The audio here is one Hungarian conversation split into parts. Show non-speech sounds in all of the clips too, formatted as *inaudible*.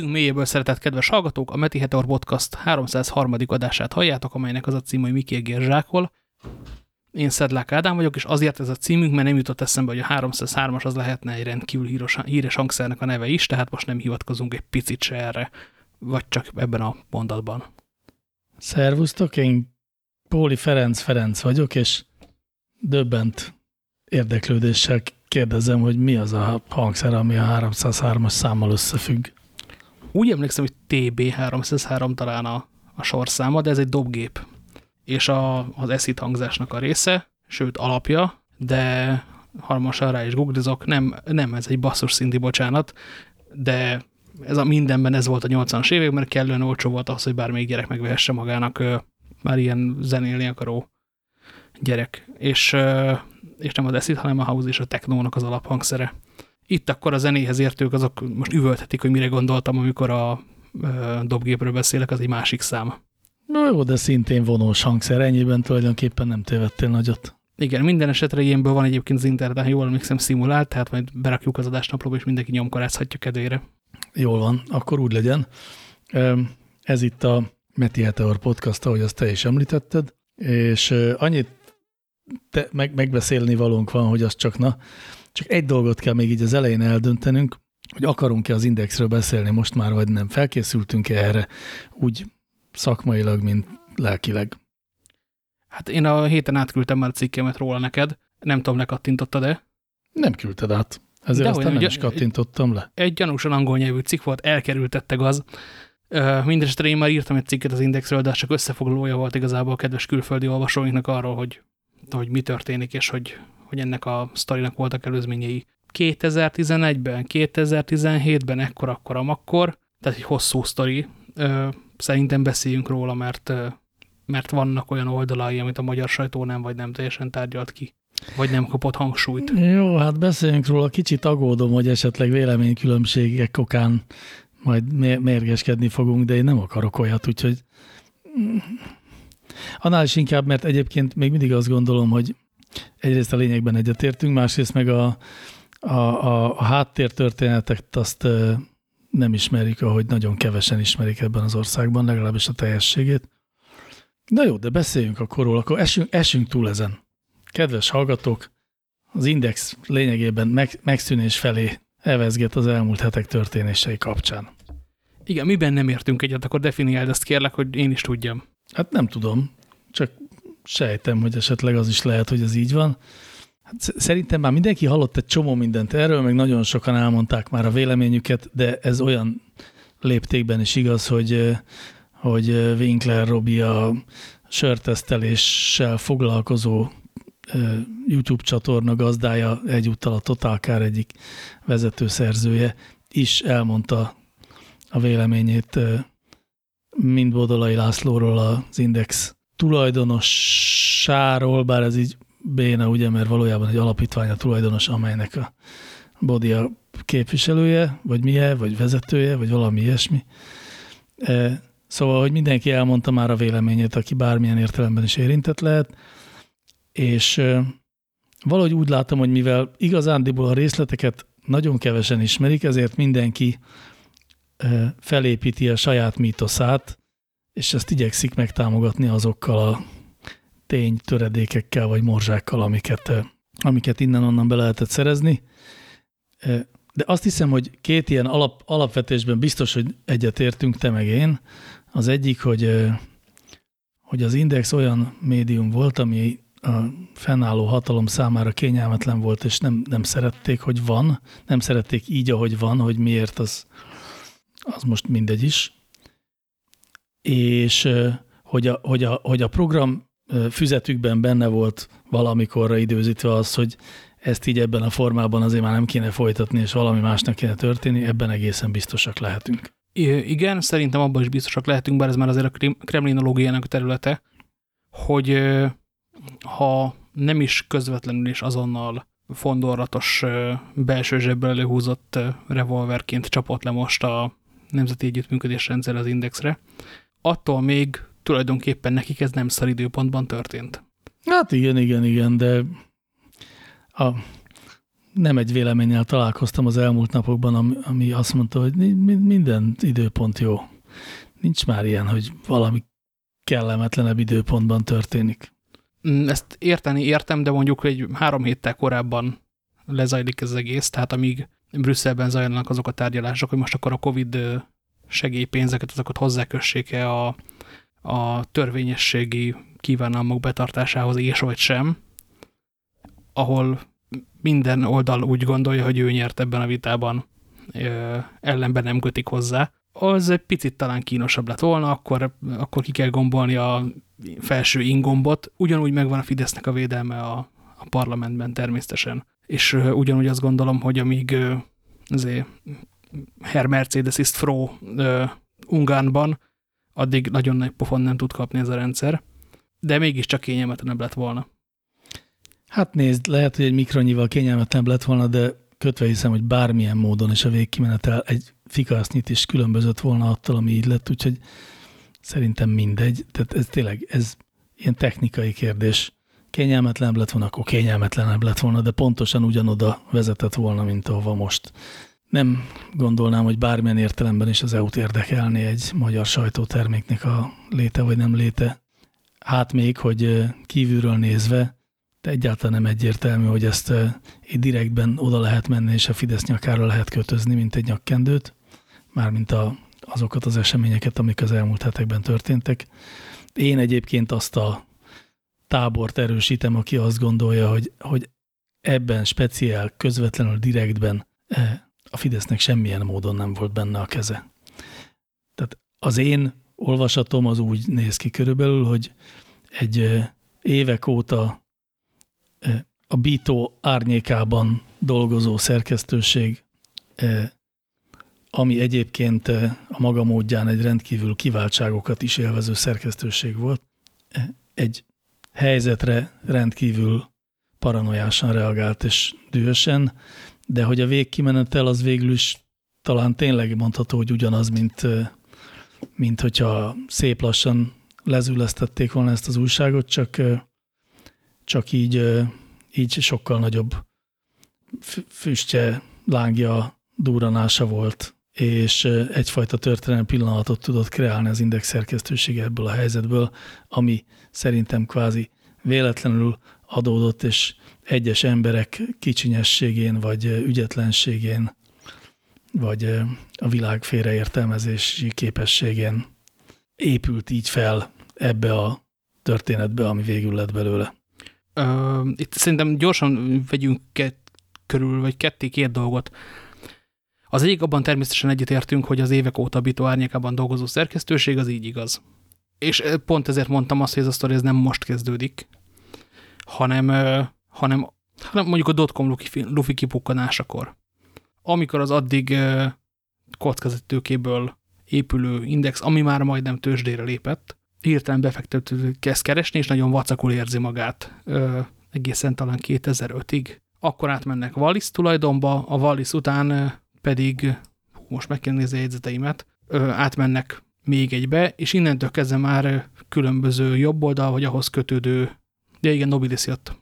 Szívünk mélyéből szeretett kedves hallgatók, a Meti Heteor Podcast 303. adását halljátok, amelynek az a cím, hogy Miki Gérzsákol. Én Szedlák Ádám vagyok, és azért ez a címünk, mert nem jutott eszembe, hogy a 303-as az lehetne egy rendkívül híros, híres hangszernek a neve is, tehát most nem hivatkozunk egy picit se erre, vagy csak ebben a mondatban. Szervusztok, én Póli Ferenc Ferenc vagyok, és döbbent érdeklődéssel kérdezem, hogy mi az a hangszer, ami a 303-as számmal összefügg. Úgy emlékszem, hogy TB303 talán a, a sorszáma, de ez egy dobgép. És a, az eszit hangzásnak a része, sőt alapja, de harmasan rá is googlizok, nem, nem ez egy basszus szinti, bocsánat, de ez a mindenben ez volt a 80-as évek, mert kellően olcsó volt az, hogy bármelyik gyerek megvehesse magának ö, már ilyen zenélni akaró gyerek. És, ö, és nem az eszit, hanem a house és a technónak az alaphangszere. Itt akkor a zenéhez értők azok most üvölthetik, hogy mire gondoltam, amikor a dobgépről beszélek, az egy másik szám. No jó, de szintén vonós hangszer, ennyiben tulajdonképpen nem tévedtél nagyot. Igen, minden esetre ilyenből van egyébként az interneten, jól emlékszem, szimulált, tehát majd berakjuk az adásnaplóba, és mindenki nyomkorázhatja kedvére. Jól van, akkor úgy legyen. Ez itt a Meti Heteor podcast, ahogy azt te is említetted, és annyit te, meg, megbeszélni valónk van, hogy az csak na, csak egy dolgot kell még így az elején eldöntenünk, hogy akarunk-e az indexről beszélni most már, vagy nem. Felkészültünk-e erre úgy szakmailag, mint lelkileg? Hát én a héten átküldtem már a cikkemet róla neked, nem tudom, lekattintottad-e? Nem küldted át. Ezért De aztán nem is kattintottam le. Egy gyanúsan angol nyelvű cikk volt, elkerültettek az. Mindenesetre én már írtam egy cikket az Indexről, de csak összefoglalója volt igazából a kedves külföldi olvasóinknak arról, hogy, hogy mi történik, és hogy, hogy ennek a sztorinak voltak előzményei. 2011-ben, 2017-ben, ekkor, akkor, amakkor, tehát egy hosszú sztori. Szerintem beszéljünk róla, mert, mert vannak olyan oldalai, amit a magyar sajtó nem vagy nem teljesen tárgyalt ki. Vagy nem kapott hangsúlyt. Jó, hát beszéljünk róla. Kicsit aggódom, hogy esetleg véleménykülönbségek okán majd mérgeskedni fogunk, de én nem akarok olyat, úgyhogy annál is inkább, mert egyébként még mindig azt gondolom, hogy egyrészt a lényegben egyetértünk, másrészt meg a, a, a, a háttértörténetet azt nem ismerik, ahogy nagyon kevesen ismerik ebben az országban, legalábbis a teljességét. Na jó, de beszéljünk akkor róla, akkor esünk, esünk túl ezen. Kedves hallgatók, az Index lényegében meg, megszűnés felé evezget az elmúlt hetek történései kapcsán. Igen, miben nem értünk egyet, akkor definiáld ezt kérlek, hogy én is tudjam. Hát nem tudom, csak sejtem, hogy esetleg az is lehet, hogy ez így van. Hát szerintem már mindenki hallott egy csomó mindent erről, meg nagyon sokan elmondták már a véleményüket, de ez olyan léptékben is igaz, hogy, hogy Winkler Robi a sörteszteléssel foglalkozó YouTube csatorna gazdája, egyúttal a Totalkár egyik vezetőszerzője is elmondta a véleményét mind Bodolai Lászlóról az Index tulajdonossáról, bár ez így béna, ugye, mert valójában egy alapítvány a tulajdonos, amelynek a Bodi a képviselője, vagy milyen, vagy vezetője, vagy valami ilyesmi. Szóval, hogy mindenki elmondta már a véleményét, aki bármilyen értelemben is érintett lehet, és valahogy úgy látom, hogy mivel igazándiból a részleteket nagyon kevesen ismerik, ezért mindenki felépíti a saját mítoszát, és ezt igyekszik megtámogatni azokkal a tény töredékekkel vagy morzsákkal, amiket, amiket innen-onnan be lehetett szerezni. De azt hiszem, hogy két ilyen alap, alapvetésben biztos, hogy egyetértünk, te meg én. Az egyik, hogy, hogy az Index olyan médium volt, ami a fennálló hatalom számára kényelmetlen volt, és nem, nem szerették, hogy van, nem szerették így, ahogy van, hogy miért, az, az most mindegy is. És hogy a, hogy, a, hogy a program füzetükben benne volt valamikorra időzítve az, hogy ezt így ebben a formában azért már nem kéne folytatni, és valami másnak kéne történni, ebben egészen biztosak lehetünk. Igen, szerintem abban is biztosak lehetünk, bár ez már azért a kremlinológiának a területe, hogy ha nem is közvetlenül és azonnal fondorlatos belső zsebből előhúzott revolverként csapott le most a Nemzeti Együttműködés rendszer az Indexre, attól még tulajdonképpen nekik ez nem szar időpontban történt. Hát igen, igen, igen, de a, nem egy véleménnyel találkoztam az elmúlt napokban, ami, azt mondta, hogy minden időpont jó. Nincs már ilyen, hogy valami kellemetlenebb időpontban történik. Mm, ezt érteni értem, de mondjuk egy három héttel korábban lezajlik ez az egész, tehát amíg Brüsszelben zajlanak azok a tárgyalások, hogy most akkor a Covid segélypénzeket, azokat hozzákössék-e a, a törvényességi kívánalmok betartásához, és vagy sem, ahol minden oldal úgy gondolja, hogy ő nyert ebben a vitában, ellenben nem kötik hozzá, az egy picit talán kínosabb lett volna, akkor, akkor ki kell gombolni a felső ingombot. Ugyanúgy megvan a Fidesznek a védelme a, a parlamentben természetesen. És ugyanúgy azt gondolom, hogy amíg azért Herr Mercedes ist froh uh, Ungánban, addig nagyon nagy pofon nem tud kapni ez a rendszer. De mégiscsak kényelmetlenebb lett volna. Hát nézd, lehet, hogy egy mikronyival kényelmetlenebb lett volna, de kötve hiszem, hogy bármilyen módon is a végkimenetel egy fikasznyit is különbözött volna attól, ami így lett, úgyhogy szerintem mindegy. Tehát ez tényleg, ez ilyen technikai kérdés. Kényelmetlenebb lett volna, akkor kényelmetlenebb lett volna, de pontosan ugyanoda vezetett volna, mint ahova most. Nem gondolnám, hogy bármilyen értelemben is az EU-t érdekelni egy magyar sajtóterméknek a léte vagy nem léte. Hát még, hogy kívülről nézve, de egyáltalán nem egyértelmű, hogy ezt egy direktben oda lehet menni, és a Fidesz nyakára lehet kötözni, mint egy nyakkendőt mármint a, azokat az eseményeket, amik az elmúlt hetekben történtek. Én egyébként azt a tábort erősítem, aki azt gondolja, hogy, hogy ebben speciál, közvetlenül direktben a Fidesznek semmilyen módon nem volt benne a keze. Tehát az én olvasatom az úgy néz ki körülbelül, hogy egy évek óta a Bító árnyékában dolgozó szerkesztőség ami egyébként a maga módján egy rendkívül kiváltságokat is élvező szerkesztőség volt, egy helyzetre rendkívül paranoiásan reagált és dühösen, de hogy a végkimenetel az végül is talán tényleg mondható, hogy ugyanaz, mint, mint hogyha szép lassan lezülesztették volna ezt az újságot, csak, csak így, így sokkal nagyobb füstje, lángja, duranása volt és egyfajta történelmi pillanatot tudott kreálni az Index szerkesztősége ebből a helyzetből, ami szerintem kvázi véletlenül adódott, és egyes emberek kicsinyességén, vagy ügyetlenségén, vagy a világ félreértelmezési képességén épült így fel ebbe a történetbe, ami végül lett belőle. Uh, itt szerintem gyorsan vegyünk körül, vagy ketté két dolgot. Az egyik abban természetesen egyetértünk, hogy az évek óta Bito árnyékában dolgozó szerkesztőség az így igaz. És pont ezért mondtam azt, hogy ez a sztori ez nem most kezdődik, hanem, hanem, hanem mondjuk a dotcom lufi kipukkanásakor. Amikor az addig kockázatőkéből épülő index, ami már majdnem tőzsdére lépett, hirtelen befektető kezd keresni, és nagyon vacakul érzi magát egészen talán 2005-ig. Akkor átmennek Wallis tulajdonba, a Wallis után pedig, most meg kell nézni a jegyzeteimet, átmennek még egybe, és innentől kezdve már különböző jobb oldal, vagy ahhoz kötődő, de igen, Nobilis jött.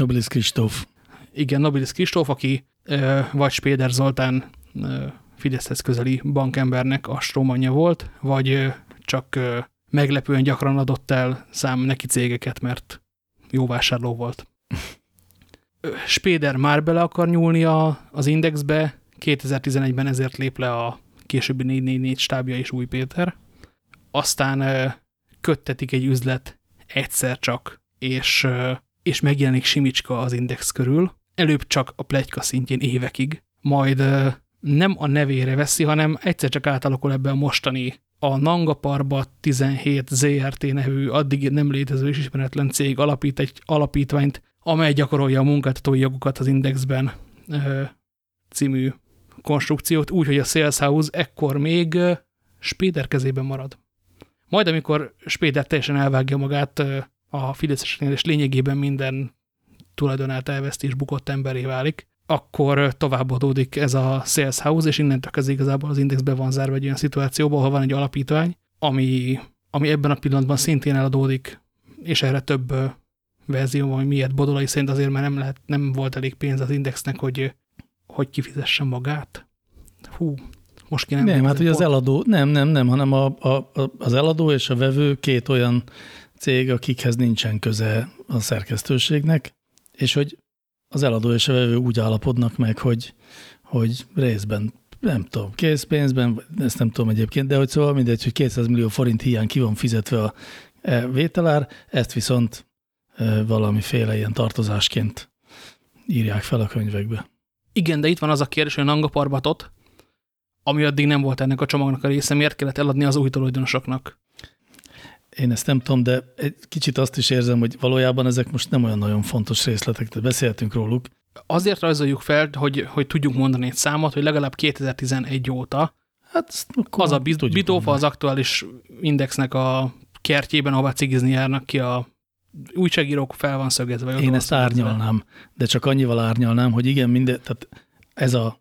Nobilis Kristóf. Igen, Nobilis Kristóf, aki vagy Spéder Zoltán Fideszhez közeli bankembernek a strómanja volt, vagy csak meglepően gyakran adott el szám neki cégeket, mert jó vásárló volt. Spéder már bele akar nyúlni a, az indexbe, 2011-ben ezért lép le a későbbi 444 stábja és Új Péter. Aztán köttetik egy üzlet egyszer csak, és, és megjelenik Simicska az Index körül. Előbb csak a plegyka szintjén évekig, majd nem a nevére veszi, hanem egyszer csak átalakul ebbe a mostani a Nanga Parba 17 ZRT nevű addig nem létező és ismeretlen cég alapít egy alapítványt, amely gyakorolja a munkáltatói jogokat az Indexben című konstrukciót úgy, hogy a Sales House ekkor még Spéder kezében marad. Majd amikor Spéder teljesen elvágja magát a Fideszeseknél, és lényegében minden tulajdonát elveszti és bukott emberé válik, akkor továbbadódik ez a Sales House, és innentől kezdve igazából az indexbe van zárva egy olyan szituációba, ahol van egy alapítvány, ami, ami ebben a pillanatban szintén eladódik, és erre több verzióban, hogy miért Bodolai szerint azért, mert nem, lehet, nem volt elég pénz az indexnek, hogy, hogy kifizesse magát. Hú, most kéne... Nem, hát ugye az eladó, nem, nem, nem, hanem a, a, az eladó és a vevő két olyan cég, akikhez nincsen köze a szerkesztőségnek, és hogy az eladó és a vevő úgy állapodnak meg, hogy, hogy részben nem tudom, készpénzben, ezt nem tudom egyébként, de hogy szóval mindegy, hogy 200 millió forint hiány ki van fizetve a e, vételár, ezt viszont e, valamiféle ilyen tartozásként írják fel a könyvekbe. Igen, de itt van az a kérdés, hogy a Nangaparbatot, ami addig nem volt ennek a csomagnak a része, miért kellett eladni az új tulajdonosoknak? Én ezt nem tudom, de egy kicsit azt is érzem, hogy valójában ezek most nem olyan nagyon fontos részletek, de beszéltünk róluk. Azért rajzoljuk fel, hogy, hogy tudjuk mondani egy számot, hogy legalább 2011 óta hát az a bitófa az aktuális indexnek a kertjében, ahová cigizni járnak ki a újságírók fel van szögezve. Én ezt árnyalnám, de csak annyival árnyalnám, hogy igen, minden, tehát ez a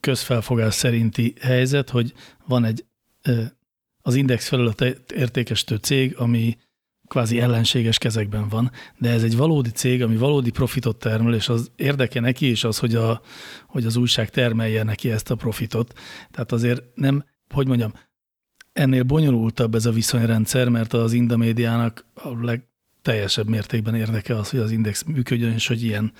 közfelfogás szerinti helyzet, hogy van egy az index felület értékesítő cég, ami kvázi ellenséges kezekben van, de ez egy valódi cég, ami valódi profitot termel, és az érdeke neki is az, hogy, a, hogy az újság termelje neki ezt a profitot. Tehát azért nem, hogy mondjam, ennél bonyolultabb ez a viszonyrendszer, mert az Indamédiának a legteljesebb mértékben érdeke az, hogy az index működjön, és hogy ilyen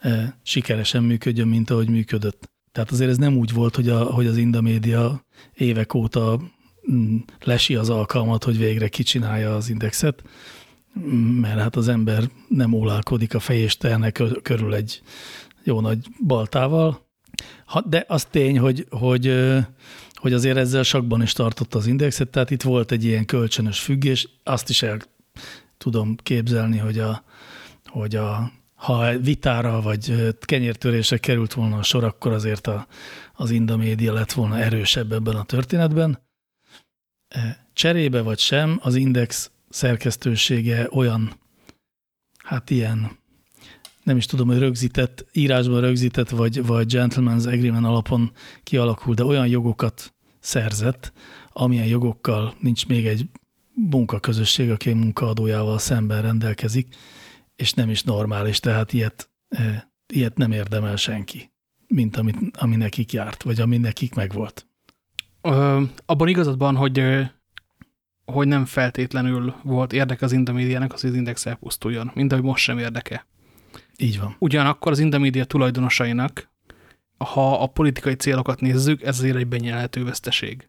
e, sikeresen működjön, mint ahogy működött. Tehát azért ez nem úgy volt, hogy, a, hogy az Indamédia évek óta lesi az alkalmat, hogy végre kicsinálja az indexet, mert hát az ember nem ólálkodik a fejésternek körül egy jó nagy baltával. De az tény, hogy, hogy, hogy azért ezzel sakban is tartotta az indexet, tehát itt volt egy ilyen kölcsönös függés, azt is el tudom képzelni, hogy a, hogy a ha vitára vagy kenyértörésre került volna a sor, akkor azért a, az Inda média lett volna erősebb ebben a történetben. Cserébe vagy sem, az Index szerkesztősége olyan, hát ilyen, nem is tudom, hogy rögzített, írásban rögzített, vagy, vagy gentleman's agreement alapon kialakul, de olyan jogokat szerzett, amilyen jogokkal nincs még egy munkaközösség, aki munkaadójával szemben rendelkezik, és nem is normális, tehát ilyet, ilyet nem érdemel senki, mint amit, ami nekik járt, vagy ami nekik megvolt. Ö, abban igazad van, hogy, hogy nem feltétlenül volt érdeke az Indomédiának, az, az index elpusztuljon, mint ahogy most sem érdeke. Így van. Ugyanakkor az Indomédia tulajdonosainak, ha a politikai célokat nézzük, ez azért egy benyelhető veszteség.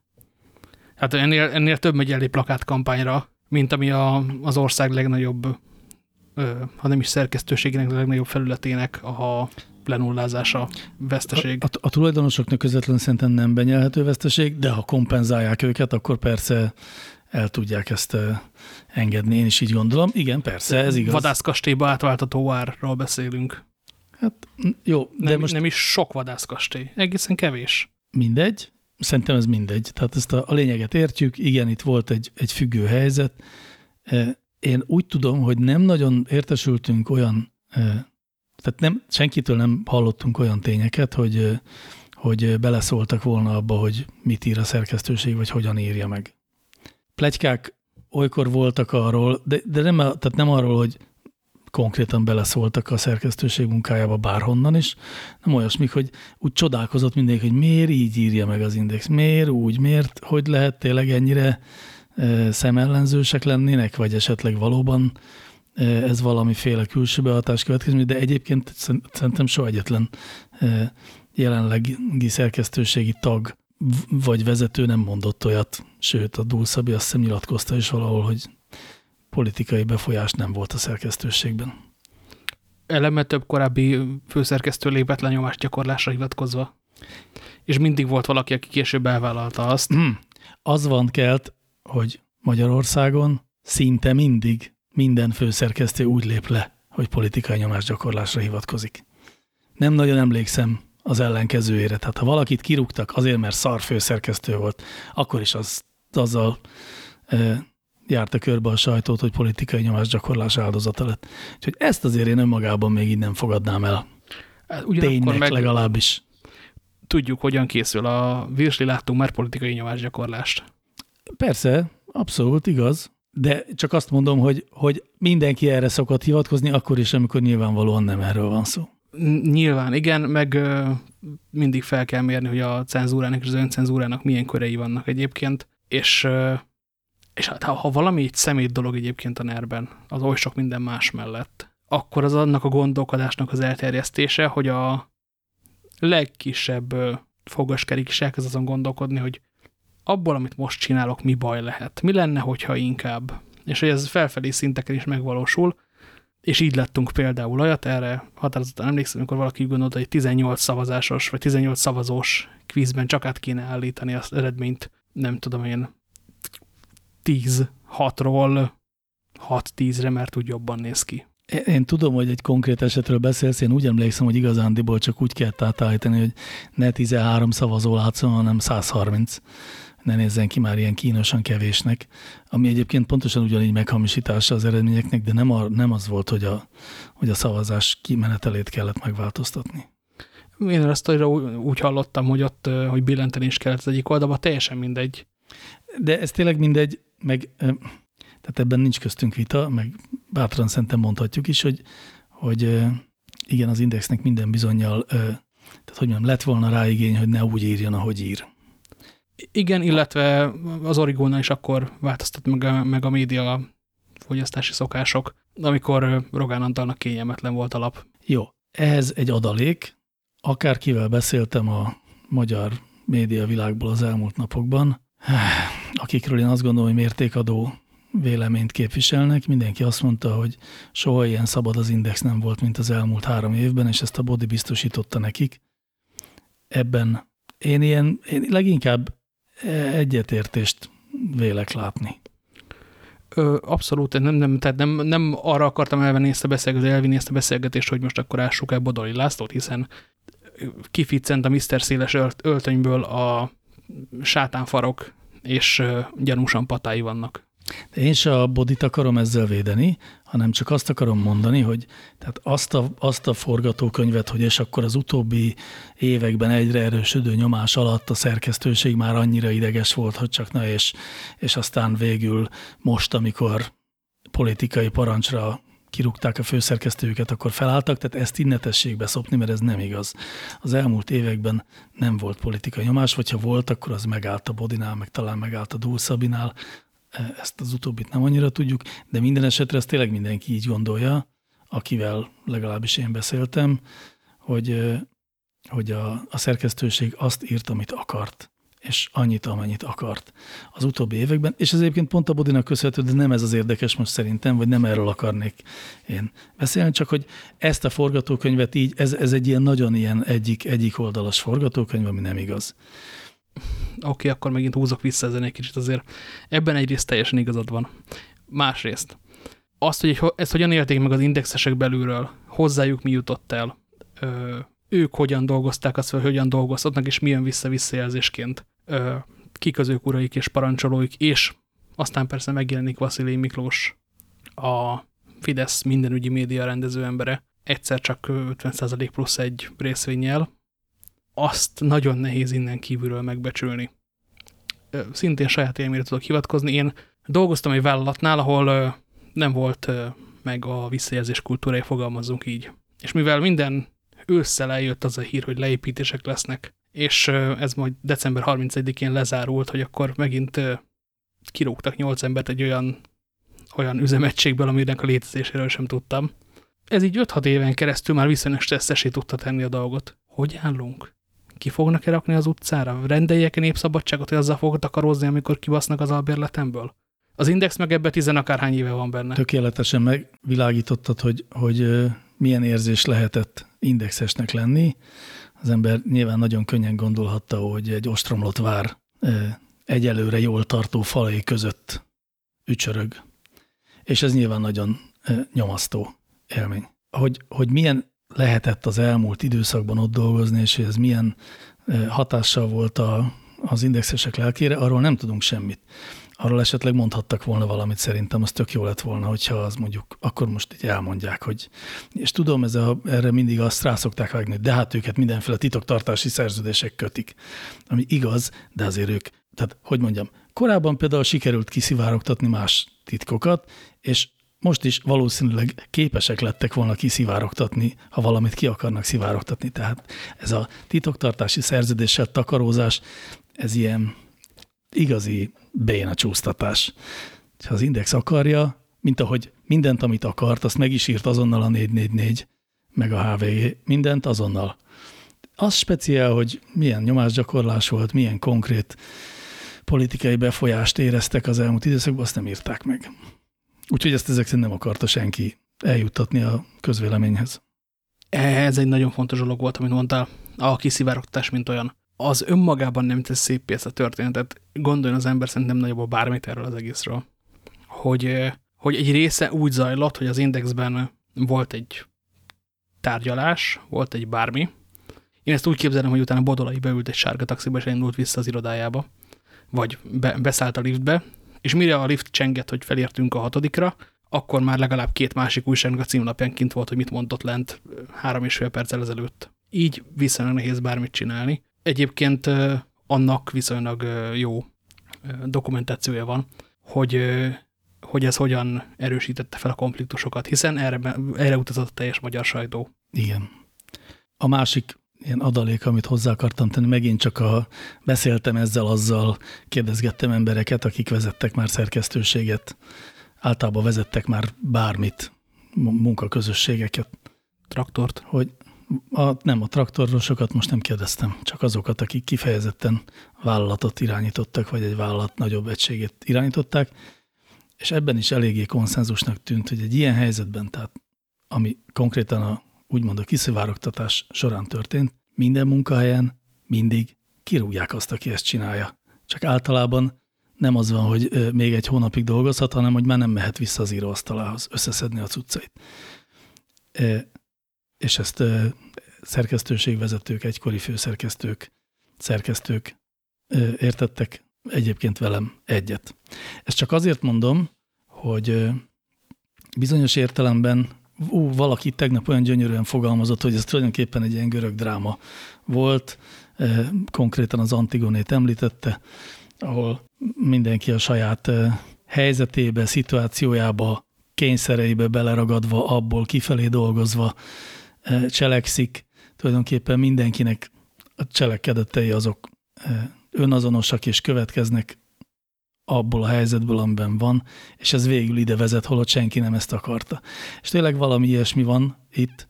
Hát ennél, ennél több megy elé plakátkampányra, mint ami a, az ország legnagyobb ha nem is szerkesztőségének, a legnagyobb felületének a lenullázása veszteség. A, a, a tulajdonosoknak közvetlenül szerintem nem benyelhető veszteség, de ha kompenzálják őket, akkor persze el tudják ezt engedni. Én is így gondolom. Igen, persze, ez igaz. Vadászkastélyba átváltató árról beszélünk. Hát jó, de nem, most... Nem is sok vadászkastély, egészen kevés. Mindegy, szerintem ez mindegy. Tehát ezt a, a lényeget értjük, igen, itt volt egy, egy függő helyzet, én úgy tudom, hogy nem nagyon értesültünk olyan, tehát nem, senkitől nem hallottunk olyan tényeket, hogy, hogy beleszóltak volna abba, hogy mit ír a szerkesztőség, vagy hogyan írja meg. Plegykák olykor voltak arról, de, de nem, tehát nem arról, hogy konkrétan beleszóltak a szerkesztőség munkájába bárhonnan is, nem olyasmik, hogy úgy csodálkozott mindenki, hogy miért így írja meg az index, miért úgy, miért, hogy lehet tényleg ennyire szemellenzősek lennének, vagy esetleg valóban ez valamiféle külső behatás következmény, de egyébként szerintem soha egyetlen jelenlegi szerkesztőségi tag vagy vezető nem mondott olyat, sőt a Dulszabi azt hiszem nyilatkozta is valahol, hogy politikai befolyás nem volt a szerkesztőségben. Eleme több korábbi főszerkesztő lépett le nyomásgyakorlásra hivatkozva. És mindig volt valaki, aki később elvállalta azt. Hmm. Az van kelt, hogy Magyarországon szinte mindig minden főszerkesztő úgy lép le, hogy politikai nyomásgyakorlásra hivatkozik. Nem nagyon emlékszem az ellenkezőjére. Tehát ha valakit kirúgtak azért, mert szar főszerkesztő volt, akkor is az, azzal e, járta körbe a sajtót, hogy politikai nyomásgyakorlás áldozata lett. Úgyhogy ezt azért én önmagában még így nem fogadnám el. Hát meg legalábbis. Tudjuk, hogyan készül a virsli, láttunk már politikai nyomásgyakorlást. Persze, abszolút igaz, de csak azt mondom, hogy, hogy mindenki erre szokott hivatkozni, akkor is, amikor nyilvánvalóan nem erről van szó. Nyilván, igen, meg ö, mindig fel kell mérni, hogy a cenzúrának és az öncenzúrának milyen körei vannak egyébként, és, ö, és hát, ha, ha valami egy szemét dolog egyébként a nerben, az oly sok minden más mellett, akkor az annak a gondolkodásnak az elterjesztése, hogy a legkisebb fogaskerik is elkezd azon gondolkodni, hogy abból, amit most csinálok, mi baj lehet? Mi lenne, hogyha inkább? És hogy ez felfelé szinteken is megvalósul, és így lettünk például olyat, erre határozottan emlékszem, amikor valaki gondolta, hogy 18 szavazásos, vagy 18 szavazós kvízben csak át kéne állítani az eredményt, nem tudom én, 10-6-ról 6-10-re, mert úgy jobban néz ki. Én tudom, hogy egy konkrét esetről beszélsz, én úgy emlékszem, hogy igazándiból csak úgy kell átállítani, hogy ne 13 szavazó látszom, hanem 130 ne nézzen ki már ilyen kínosan kevésnek, ami egyébként pontosan ugyanígy meghamisítása az eredményeknek, de nem, a, nem az volt, hogy a, hogy a szavazás kimenetelét kellett megváltoztatni. Én ezt úgy hallottam, hogy ott, hogy billenteni is kellett az egyik oldalba, teljesen mindegy. De ez tényleg mindegy, meg tehát ebben nincs köztünk vita, meg bátran szerintem mondhatjuk is, hogy, hogy igen, az indexnek minden bizonyal, tehát hogy mondjam, lett volna rá igény, hogy ne úgy írjon, ahogy ír. Igen, illetve az Origónál is akkor változtat meg a, meg a média fogyasztási szokások, amikor Rogán Antalnak kényelmetlen volt a lap. Jó, ez egy adalék. Akárkivel beszéltem a magyar média világból az elmúlt napokban, akikről én azt gondolom, hogy mértékadó véleményt képviselnek. Mindenki azt mondta, hogy soha ilyen szabad az index nem volt, mint az elmúlt három évben, és ezt a body biztosította nekik. Ebben én ilyen, én leginkább egyetértést vélek látni. Ö, abszolút, nem, nem, tehát nem, nem arra akartam elvenni ezt a beszélgetést, elvinni ezt a beszélgetést, hogy most akkor ássuk el Bodoli Lászlót, hiszen kificcent a Mr. Széles ölt, öltönyből a sátánfarok, és gyanúsan patái vannak. De én se a bodit akarom ezzel védeni, hanem csak azt akarom mondani, hogy tehát azt a, azt a forgatókönyvet, hogy és akkor az utóbbi években egyre erősödő nyomás alatt a szerkesztőség már annyira ideges volt, hogy csak na és, és aztán végül most, amikor politikai parancsra kirúgták a főszerkesztőjüket, akkor felálltak, tehát ezt innetességbe szopni, mert ez nem igaz. Az elmúlt években nem volt politikai nyomás, vagy ha volt, akkor az megállt a Bodinál, meg talán megállt a Dúlszabinál, ezt az utóbbit nem annyira tudjuk, de minden esetre ezt tényleg mindenki így gondolja, akivel legalábbis én beszéltem, hogy, hogy a, a szerkesztőség azt írt, amit akart, és annyit, amennyit akart az utóbbi években, és ez egyébként pont a Bodinak köszönhető, de nem ez az érdekes most szerintem, vagy nem erről akarnék én beszélni, csak hogy ezt a forgatókönyvet így, ez, ez egy ilyen nagyon ilyen egyik, egyik oldalas forgatókönyv, ami nem igaz okay, akkor megint húzok vissza ezen egy kicsit, azért ebben egyrészt teljesen igazad van. Másrészt, azt, hogy ezt hogyan élték meg az indexesek belülről, hozzájuk mi jutott el, ö, ők hogyan dolgozták azt, hogy hogyan dolgozhatnak, és milyen vissza-visszajelzésként, ö, kik az ők uraik és parancsolóik, és aztán persze megjelenik Vasilij Miklós, a Fidesz mindenügyi média rendező embere, egyszer csak 50% plusz egy részvényel, azt nagyon nehéz innen kívülről megbecsülni. Szintén saját élményre tudok hivatkozni. Én dolgoztam egy vállalatnál, ahol nem volt meg a visszajelzés kultúrája, fogalmazzunk így. És mivel minden ősszel eljött az a hír, hogy leépítések lesznek, és ez majd december 31-én lezárult, hogy akkor megint kirúgtak nyolc embert egy olyan, olyan üzemegységből, aminek a létezéséről sem tudtam. Ez így 5-6 éven keresztül már viszonylag stresszesé tudta tenni a dolgot. Hogy állunk? Ki fognak-e rakni az utcára? Rendeljek-e népszabadságot, hogy azzal fogok takarózni, amikor kibasznak az albérletemből? Az Index meg ebbe tizen akárhány éve van benne. Tökéletesen megvilágítottad, hogy, hogy milyen érzés lehetett indexesnek lenni. Az ember nyilván nagyon könnyen gondolhatta, hogy egy ostromlott vár egyelőre jól tartó falai között ücsörög. És ez nyilván nagyon nyomasztó élmény. Hogy, hogy milyen lehetett az elmúlt időszakban ott dolgozni, és hogy ez milyen hatással volt a, az indexesek lelkére, arról nem tudunk semmit. Arról esetleg mondhattak volna valamit szerintem, az tök jó lett volna, hogyha az mondjuk, akkor most így elmondják, hogy, és tudom, ez a, erre mindig azt rá szokták vágni, de hát őket mindenféle titoktartási szerződések kötik. Ami igaz, de azért ők, tehát hogy mondjam, Korábban például sikerült kiszivárogtatni más titkokat, és most is valószínűleg képesek lettek volna kiszivárogtatni, ha valamit ki akarnak szivárogtatni. Tehát ez a titoktartási szerződéssel takarózás, ez ilyen igazi béna csúsztatás. Ha az Index akarja, mint ahogy mindent, amit akart, azt meg is írt azonnal a 444, meg a HVG, mindent azonnal. Az speciál, hogy milyen nyomásgyakorlás volt, milyen konkrét politikai befolyást éreztek az elmúlt időszakban, azt nem írták meg. Úgyhogy ezt ezek szerint nem akarta senki eljuttatni a közvéleményhez. Ez egy nagyon fontos dolog volt, amit mondtál, a kiszivárogtatás, mint olyan. Az önmagában nem tesz szép ezt a történetet. Gondoljon az ember szerintem nagyobb a bármit erről az egészről. Hogy, hogy egy része úgy zajlott, hogy az indexben volt egy tárgyalás, volt egy bármi. Én ezt úgy képzelem, hogy utána Bodolai beült egy sárga taxiba, és elindult vissza az irodájába. Vagy be, beszállt a liftbe, és mire a lift csengett, hogy felértünk a hatodikra, akkor már legalább két másik újságnak a címlapján kint volt, hogy mit mondott lent három és fél perccel ezelőtt. Így viszonylag nehéz bármit csinálni. Egyébként annak viszonylag jó dokumentációja van, hogy, hogy ez hogyan erősítette fel a konfliktusokat, hiszen erre, erre utazott a teljes magyar sajtó. Igen. A másik ilyen adalék, amit hozzá akartam tenni, megint csak a beszéltem ezzel, azzal, kérdezgettem embereket, akik vezettek már szerkesztőséget, általában vezettek már bármit, munkaközösségeket. Traktort? Hogy a, nem, a traktorosokat most nem kérdeztem, csak azokat, akik kifejezetten vállalatot irányítottak, vagy egy vállalat nagyobb egységét irányították, és ebben is eléggé konszenzusnak tűnt, hogy egy ilyen helyzetben, tehát ami konkrétan a úgymond a kiszivárogtatás során történt, minden munkahelyen mindig kirúgják azt, aki ezt csinálja. Csak általában nem az van, hogy még egy hónapig dolgozhat, hanem hogy már nem mehet vissza az íróasztalához összeszedni a cuccait. És ezt szerkesztőségvezetők, egykori főszerkesztők, szerkesztők értettek egyébként velem egyet. Ezt csak azért mondom, hogy bizonyos értelemben ú, valaki tegnap olyan gyönyörűen fogalmazott, hogy ez tulajdonképpen egy ilyen görög dráma volt, e, konkrétan az Antigonét említette, ahol mindenki a saját e, helyzetébe, szituációjába, kényszereibe beleragadva, abból kifelé dolgozva e, cselekszik. Tulajdonképpen mindenkinek a cselekedetei azok önazonosak és következnek abból a helyzetből, amiben van, és ez végül ide vezet, holott senki nem ezt akarta. És tényleg valami ilyesmi van itt,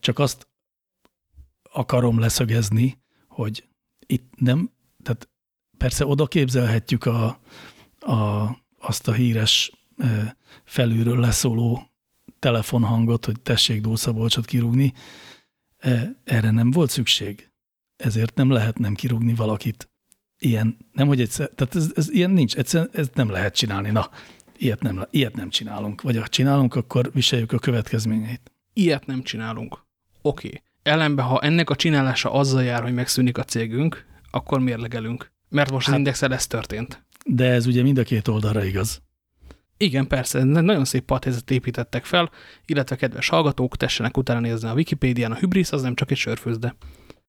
csak azt akarom leszögezni, hogy itt nem, tehát persze oda képzelhetjük a, a, azt a híres felülről leszóló telefonhangot, hogy tessék Dószabolcsot kirúgni, erre nem volt szükség. Ezért nem lehet nem kirúgni valakit ilyen, nem hogy egyszer, tehát ez, ez ilyen nincs, egyszer, ez nem lehet csinálni, na, ilyet nem, ilyet nem csinálunk, vagy ha csinálunk, akkor viseljük a következményeit. Ilyet nem csinálunk. Oké. Okay. Ellenben, ha ennek a csinálása azzal jár, hogy megszűnik a cégünk, akkor mérlegelünk. Mert most hát, az indexel ez történt. De ez ugye mind a két oldalra igaz. Igen, persze, nagyon szép padhelyzet építettek fel, illetve kedves hallgatók, tessenek utána nézni a Wikipédián, a Hybris az nem csak egy sörfőzde.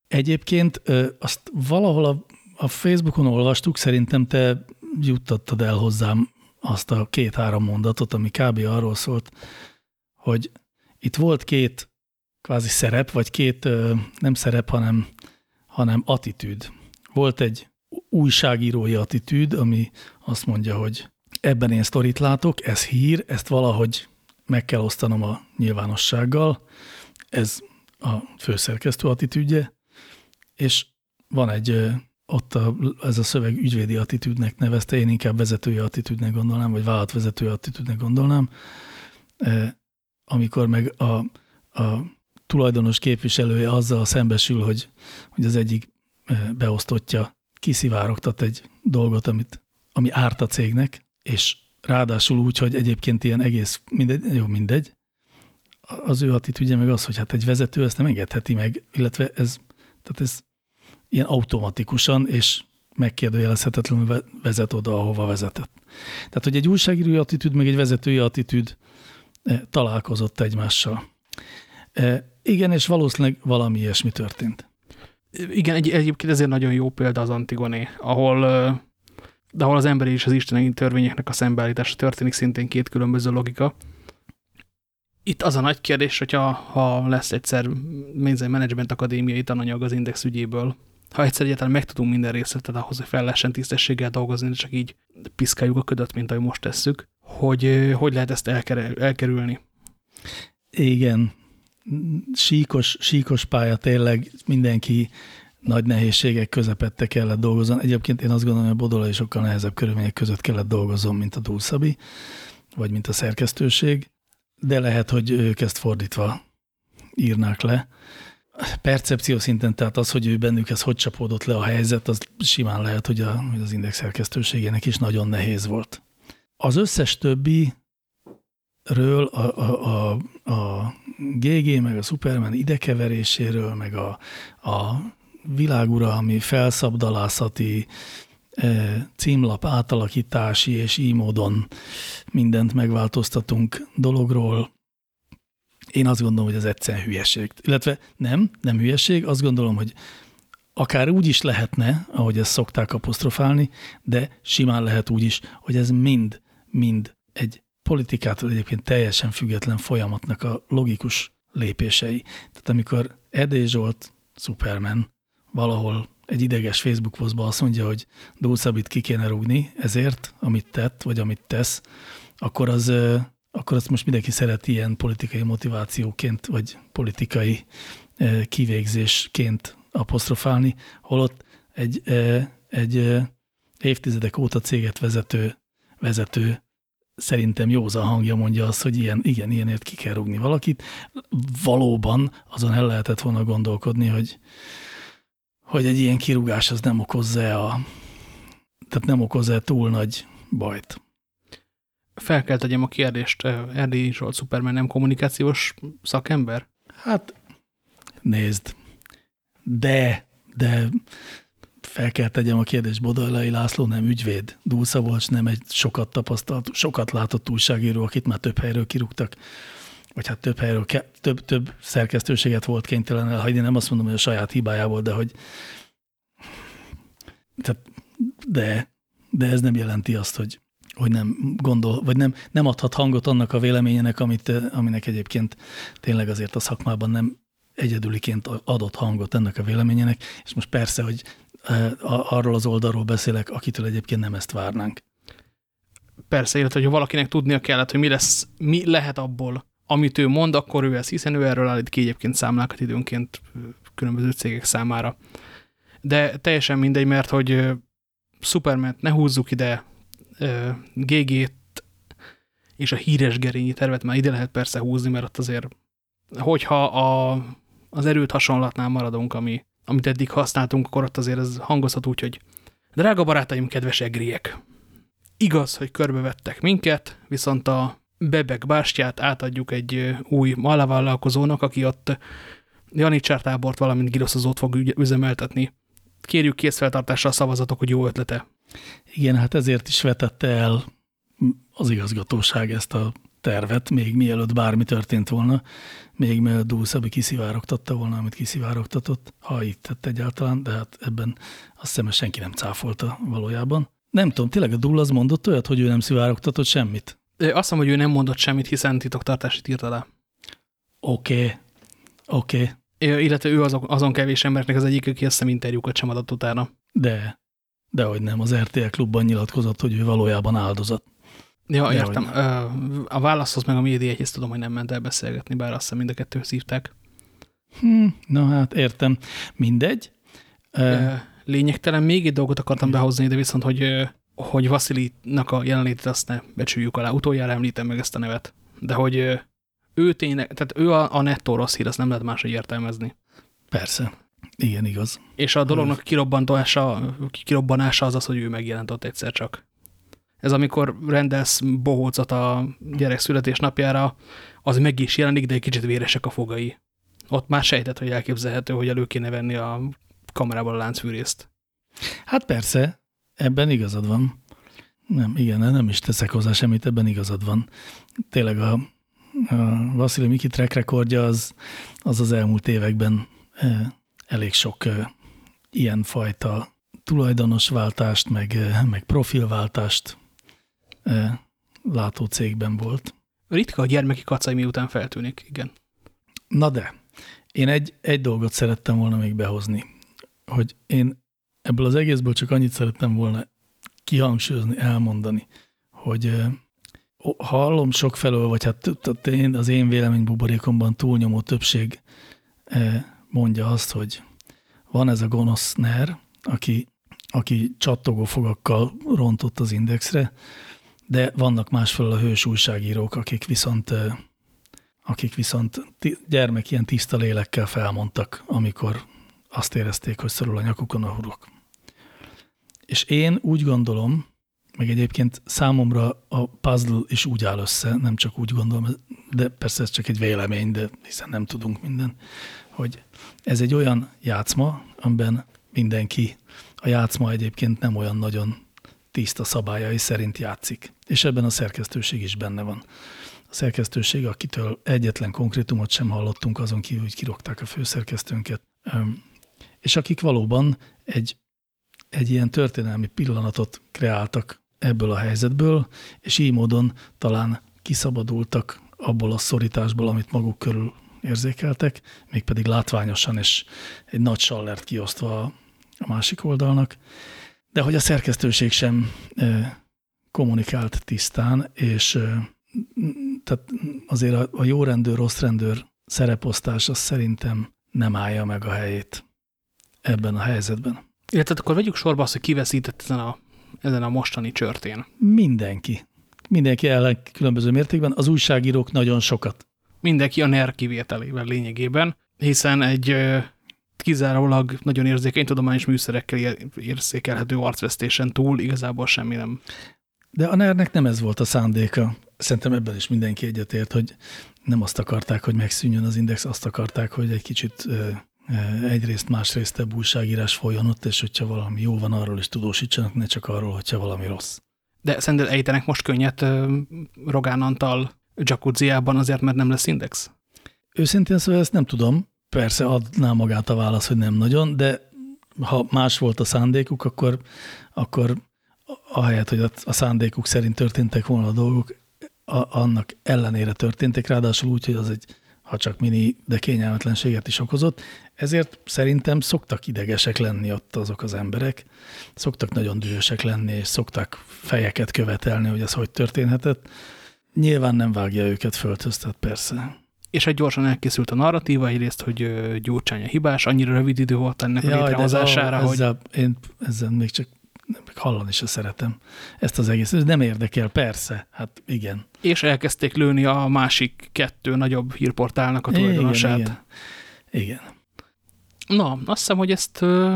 Egyébként azt valahol a a Facebookon olvastuk, szerintem te juttattad el hozzám azt a két-három mondatot, ami kb. arról szólt, hogy itt volt két kvázi szerep, vagy két nem szerep, hanem, hanem attitűd. Volt egy újságírói attitűd, ami azt mondja, hogy ebben én sztorit látok, ez hír, ezt valahogy meg kell osztanom a nyilvánossággal, ez a főszerkesztő attitűdje, és van egy ott a, ez a szöveg ügyvédi attitűdnek nevezte, én inkább vezetői attitűdnek gondolnám, vagy vállalatvezetői attitűdnek gondolnám, e, amikor meg a, a tulajdonos képviselője azzal szembesül, hogy, hogy az egyik e, beosztottja kiszivárogtat egy dolgot, amit, ami árt a cégnek, és ráadásul úgy, hogy egyébként ilyen egész, mindegy, jó, mindegy, az ő attitűdje meg az, hogy hát egy vezető ezt nem engedheti meg, illetve ez, tehát ez ilyen automatikusan és megkérdőjelezhetetlenül vezet oda, ahova vezetett. Tehát, hogy egy újságírói attitűd, meg egy vezetői attitűd eh, találkozott egymással. Eh, igen, és valószínűleg valami ilyesmi történt. Igen, egy, egyébként ezért nagyon jó példa az Antigoné, ahol de ahol az emberi és az isteni törvényeknek a szembeállítása történik, szintén két különböző logika. Itt az a nagy kérdés, hogyha ha lesz egyszer Management Akadémiai tananyag az Index ügyéből, ha egyszer egyáltalán megtudunk minden részletet ahhoz, hogy fel lehessen tisztességgel dolgozni, csak így piszkáljuk a ködöt, mint ahogy most tesszük, hogy hogy lehet ezt elkerülni. Igen, síkos, síkos pálya tényleg mindenki nagy nehézségek közepette kellett dolgozni. Egyébként én azt gondolom, hogy a Bodola is sokkal nehezebb körülmények között kellett dolgozom, mint a Dulszabi, vagy mint a szerkesztőség, de lehet, hogy ők ezt fordítva írnák le. Percepció szinten, tehát az, hogy ő bennük ez hogy csapódott le a helyzet, az simán lehet, hogy, a, hogy az index szerkesztőségének is nagyon nehéz volt. Az összes többi ről, a, a, a, a GG, meg a Superman idekeveréséről, meg a, a világuralmi felszabdalászati e, címlap átalakítási és így módon mindent megváltoztatunk dologról. Én azt gondolom, hogy ez egyszerűen hülyeség. Illetve nem, nem hülyeség, azt gondolom, hogy akár úgy is lehetne, ahogy ezt szokták apostrofálni, de simán lehet úgy is, hogy ez mind, mind egy politikától egyébként teljesen független folyamatnak a logikus lépései. Tehát amikor Erdély Zsolt, Superman, valahol egy ideges Facebook posztban azt mondja, hogy Dulcabit ki kéne rúgni ezért, amit tett, vagy amit tesz, akkor az, akkor azt most mindenki szereti ilyen politikai motivációként, vagy politikai kivégzésként apostrofálni, holott egy, egy évtizedek óta céget vezető, vezető szerintem józan hangja mondja azt, hogy ilyen, igen, ilyenért ki kell rúgni valakit. Valóban azon el lehetett volna gondolkodni, hogy, hogy egy ilyen kirúgás az nem okozza a, tehát nem okozza túl nagy bajt. Fel kell tegyem a kérdést, Erdély Zsolt Superman nem kommunikációs szakember? Hát nézd, de, de fel kell tegyem a kérdést, Bodolai László nem ügyvéd, Dúlszabolcs nem egy sokat tapasztalt, sokat látott újságíró, akit már több helyről kirúgtak, vagy hát több helyről, több, több szerkesztőséget volt kénytelen elhagyni, nem azt mondom, hogy a saját hibájából, de hogy de, de ez nem jelenti azt, hogy, hogy nem gondol, vagy nem, nem adhat hangot annak a véleményének, amit, aminek egyébként tényleg azért a szakmában nem egyedüliként adott hangot ennek a véleményének, és most persze, hogy arról az oldalról beszélek, akitől egyébként nem ezt várnánk. Persze, illetve, hogy valakinek tudnia kellett, hogy mi, lesz, mi lehet abból, amit ő mond, akkor ő ezt, hiszen ő erről állít ki egyébként számlákat időnként különböző cégek számára. De teljesen mindegy, mert hogy superman ne húzzuk ide, GG-t és a híres gerényi tervet már ide lehet persze húzni, mert ott azért, hogyha a, az erőt hasonlatnál maradunk, ami amit eddig használtunk, akkor ott azért ez hangozhat úgy, hogy drága barátaim, kedves egriek, igaz, hogy körbevettek minket, viszont a bebek bástyát átadjuk egy új malavállalkozónak, aki ott janicsártábort, valamint giroszozót fog üzemeltetni. Kérjük készfeltartásra a szavazatok, hogy jó ötlete. Igen, hát ezért is vetette el az igazgatóság ezt a tervet, még mielőtt bármi történt volna, még mielőtt Dulszabi kiszivárogtatta volna, amit kiszivárogtatott, ha itt tett egyáltalán, de hát ebben azt hiszem, senki nem cáfolta valójában. Nem tudom, tényleg a Dull az mondott olyat, hogy ő nem szivárogtatott semmit? Azt mondom, hogy ő nem mondott semmit, hiszen titoktartásit írta le. Oké, okay. oké. Okay. Illetve ő azon, azon kevés embernek az egyik, aki ezt interjúkat sem adott utána. De, de hogy nem, az RTL klubban nyilatkozott, hogy ő valójában áldozat. Ja, De értem. A válaszhoz meg a médiához tudom, hogy nem ment el beszélgetni, bár azt hiszem mind a kettő hívták. Hm, na hát értem. Mindegy. Lényegtelen még egy dolgot akartam behozni, de viszont, hogy, hogy Vasilinak a jelenlétét azt ne becsüljük alá. Utoljára említem meg ezt a nevet. De hogy ő tényleg, tehát ő a, a nettó rossz hír, azt nem lehet máshogy értelmezni. Persze. Igen, igaz. És a dolognak kirobbantása, kirobbanása az az, hogy ő megjelent ott egyszer csak. Ez amikor rendelsz bohócot a gyerek születésnapjára, az meg is jelenik, de egy kicsit véresek a fogai. Ott már sejtett, hogy elképzelhető, hogy elő kéne venni a kamerából a láncfűrészt. Hát persze, ebben igazad van. Nem, igen, nem is teszek hozzá semmit, ebben igazad van. Tényleg a, a Vasili Miki track rekordja az, az az elmúlt években e, elég sok e, ilyen fajta tulajdonosváltást, meg, meg profilváltást látó cégben volt. Ritka a gyermeki kacai miután feltűnik, igen. Na de, én egy, egy dolgot szerettem volna még behozni, hogy én ebből az egészből csak annyit szerettem volna kihangsúlyozni, elmondani, hogy hallom sok felől, vagy hát az én vélemény buborékomban túlnyomó többség mondja azt, hogy van ez a gonosz NER, aki, aki csattogó fogakkal rontott az indexre, de vannak másfelől a hős újságírók, akik viszont, akik viszont gyermek ilyen tiszta lélekkel felmondtak, amikor azt érezték, hogy szorul a nyakukon a hurok. És én úgy gondolom, meg egyébként számomra a puzzle is úgy áll össze, nem csak úgy gondolom, de persze ez csak egy vélemény, de hiszen nem tudunk minden, hogy ez egy olyan játszma, amiben mindenki, a játszma egyébként nem olyan nagyon tiszta szabályai szerint játszik. És ebben a szerkesztőség is benne van. A szerkesztőség, akitől egyetlen konkrétumot sem hallottunk, azon kívül, hogy kirogták a főszerkesztőnket, és akik valóban egy, egy ilyen történelmi pillanatot kreáltak ebből a helyzetből, és így módon talán kiszabadultak abból a szorításból, amit maguk körül érzékeltek, mégpedig látványosan és egy nagy sallert kiosztva a másik oldalnak, de hogy a szerkesztőség sem kommunikált tisztán, és tehát azért a, a jó rendőr, rossz rendőr szereposztás az szerintem nem állja meg a helyét ebben a helyzetben. Illetve akkor vegyük sorba azt, hogy kiveszített ezen a, ezen a mostani csörtén. Mindenki. Mindenki ellen különböző mértékben. Az újságírók nagyon sokat. Mindenki a NER kivételével lényegében, hiszen egy kizárólag nagyon érzékeny tudományos műszerekkel érzékelhető arcvesztésen túl igazából semmi nem. De a ner nem ez volt a szándéka. Szerintem ebben is mindenki egyetért, hogy nem azt akarták, hogy megszűnjön az index, azt akarták, hogy egy kicsit egyrészt, másrészt több újságírás folyjon ott, és hogyha valami jó van, arról is tudósítsanak, ne csak arról, hogyha valami rossz. De szerinted ejtenek most könnyet Rogán Antal jacuzziában azért, mert nem lesz index? Őszintén szóval ezt nem tudom. Persze adná magát a válasz, hogy nem nagyon, de ha más volt a szándékuk, akkor, akkor ahelyett, hogy a szándékuk szerint történtek volna a dolgok, a, annak ellenére történtek, ráadásul úgy, hogy az egy ha csak mini, de kényelmetlenséget is okozott. Ezért szerintem szoktak idegesek lenni ott azok az emberek, szoktak nagyon dühösek lenni, és szoktak fejeket követelni, hogy ez hogy történhetett. Nyilván nem vágja őket földhöz, persze. És egy gyorsan elkészült a narratíva, egyrészt, hogy Gyurcsány a hibás, annyira rövid idő volt ennek a létrehozására, hogy... Ezzel, én ezzel még csak meg hallani se szeretem ezt az egész. Ez nem érdekel, persze, hát igen. És elkezdték lőni a másik kettő nagyobb hírportálnak a tulajdonosát. Igen, igen. igen. Na, azt hiszem, hogy ezt ö,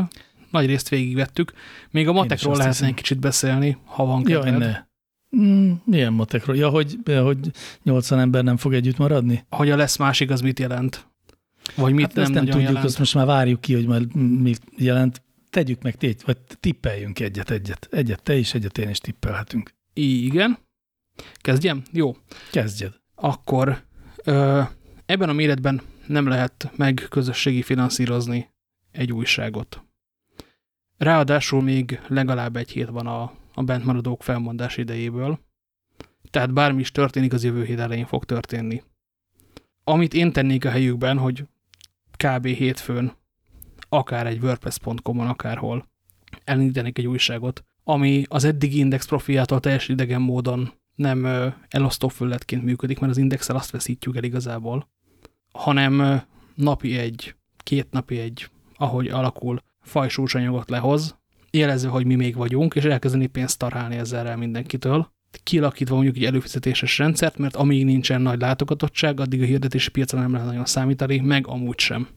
nagy részt végigvettük. Még a matekról lehetne egy kicsit beszélni, ha van kedved. Jaj, ne. Mm, milyen matekról? Ja, hogy, hogy 80 ember nem fog együtt maradni? Hogy a lesz másik, az mit jelent? Vagy mit hát nem, nem tudjuk, jelent? azt most már várjuk ki, hogy majd mit jelent tegyük meg, tégy, vagy tippeljünk egyet, egyet. Egyet te is, egyet én is tippelhetünk. Igen. Kezdjem? Jó. Kezdjed. Akkor ö, ebben a méretben nem lehet meg közösségi finanszírozni egy újságot. Ráadásul még legalább egy hét van a, a bentmaradók felmondás idejéből, tehát bármi is történik, az jövő hét elején fog történni. Amit én tennék a helyükben, hogy kb. hétfőn akár egy WordPress.com-on, akárhol elindítanék egy újságot, ami az eddigi index profiától teljesen idegen módon nem elosztó fölletként működik, mert az indexel azt veszítjük el igazából, hanem napi egy, két napi egy, ahogy alakul, fajsús anyagot lehoz, jelezve, hogy mi még vagyunk, és elkezdeni pénzt tarálni ezzel el mindenkitől, kilakítva mondjuk egy előfizetéses rendszert, mert amíg nincsen nagy látogatottság, addig a hirdetési piacra nem lehet nagyon számítani, meg amúgy sem.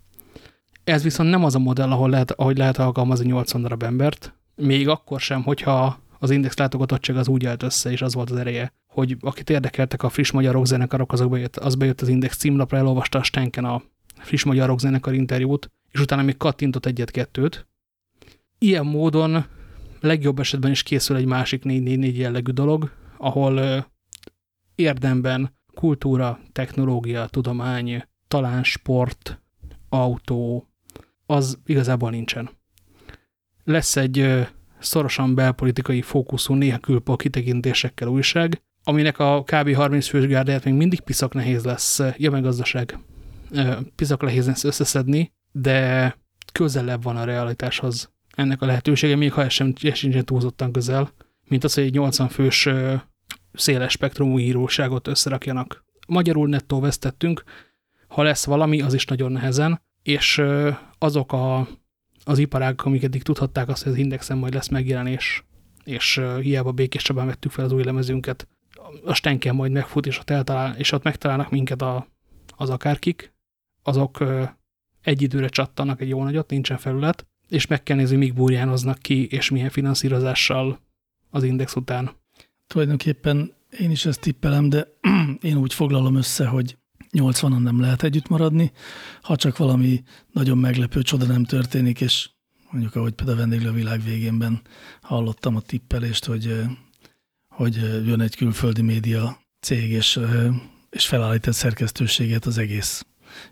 Ez viszont nem az a modell, ahol lehet, ahogy lehet alkalmazni 80 darab embert, még akkor sem, hogyha az index látogatottság az úgy állt össze, és az volt az ereje, hogy akit érdekeltek a friss magyar rockzenekarok, azok bejött, az bejött az index címlapra, elolvasta a Stenken a friss magyar rockzenekar interjút, és utána még kattintott egyet-kettőt. Ilyen módon legjobb esetben is készül egy másik 444 jellegű dolog, ahol érdemben kultúra, technológia, tudomány, talán sport, autó, az igazából nincsen. lesz egy szorosan belpolitikai fókuszú, néha külpol kitekintésekkel újság, aminek a kb. 30 fős gárdáját még mindig piszak nehéz lesz, ja meg gazdaság, piszak nehéz lesz összeszedni, de közelebb van a realitáshoz ennek a lehetősége, még ha ez sem ez sincsen túlzottan közel, mint az, hogy egy 80 fős széles spektrumú íróságot összerakjanak. Magyarul nettó vesztettünk, ha lesz valami, az is nagyon nehezen, és azok a, az iparágok, amik eddig tudhatták azt, hogy az Indexen majd lesz megjelenés, és hiába Békés Csabán vettük fel az új lemezünket, a Stenken majd megfut, és ott, eltalál, és ott megtalálnak minket a, az akárkik, azok egy időre csattanak egy jó nagyot, nincsen felület, és meg kell nézni, míg burjánoznak ki, és milyen finanszírozással az index után. Tulajdonképpen én is ezt tippelem, de *clears throat* én úgy foglalom össze, hogy 80-on nem lehet együtt maradni, ha csak valami nagyon meglepő csoda nem történik, és mondjuk ahogy például a vendéglő világ végénben hallottam a tippelést, hogy, hogy jön egy külföldi média cég, és, és felállít egy szerkesztőséget az egész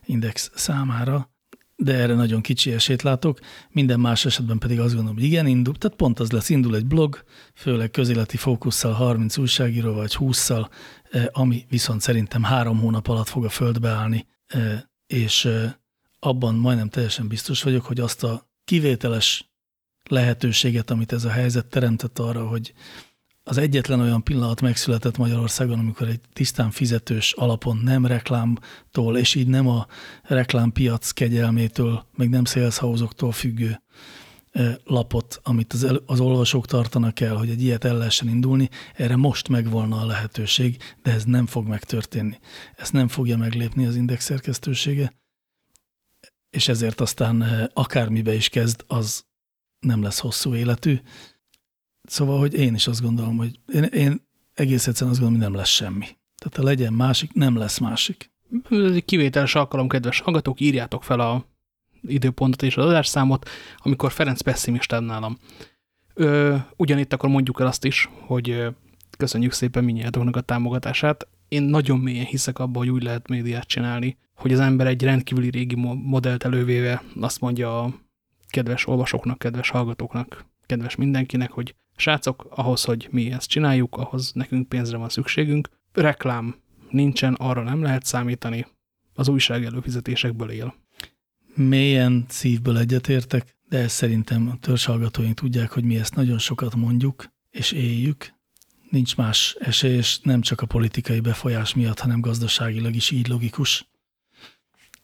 index számára, de erre nagyon kicsi esélyt látok. Minden más esetben pedig azt gondolom, hogy igen, indul. Tehát pont az lesz, indul egy blog, főleg közéleti fókusszal, 30 újságíró vagy 20-szal, eh, ami viszont szerintem három hónap alatt fog a földbe állni, eh, és eh, abban majdnem teljesen biztos vagyok, hogy azt a kivételes lehetőséget, amit ez a helyzet teremtett arra, hogy egyetlen olyan pillanat megszületett Magyarországon, amikor egy tisztán fizetős alapon nem reklámtól, és így nem a reklámpiac kegyelmétől, meg nem szélszhauzoktól függő lapot, amit az, el, az olvasók tartanak el, hogy egy ilyet el lehessen indulni, erre most megvolna a lehetőség, de ez nem fog megtörténni. Ezt nem fogja meglépni az index szerkesztősége, és ezért aztán akármibe is kezd, az nem lesz hosszú életű, Szóval, hogy én is azt gondolom, hogy én, én egész egyszerűen azt gondolom, hogy nem lesz semmi. Tehát ha legyen másik, nem lesz másik. Ez egy kivételes alkalom, kedves hallgatók, írjátok fel a időpontot és az adásszámot, amikor Ferenc pessimista nálam. Ö, ugyanitt akkor mondjuk el azt is, hogy köszönjük szépen minnyájátoknak a támogatását. Én nagyon mélyen hiszek abba, hogy úgy lehet médiát csinálni, hogy az ember egy rendkívüli régi modellt elővéve azt mondja a kedves olvasóknak, kedves hallgatóknak, kedves mindenkinek, hogy Srácok, ahhoz, hogy mi ezt csináljuk, ahhoz nekünk pénzre van szükségünk. Reklám nincsen, arra nem lehet számítani. Az újság előfizetésekből él. Mélyen szívből egyetértek, de ezt szerintem a törzshallgatóink tudják, hogy mi ezt nagyon sokat mondjuk, és éljük. Nincs más esély, és nem csak a politikai befolyás miatt, hanem gazdaságilag is így logikus.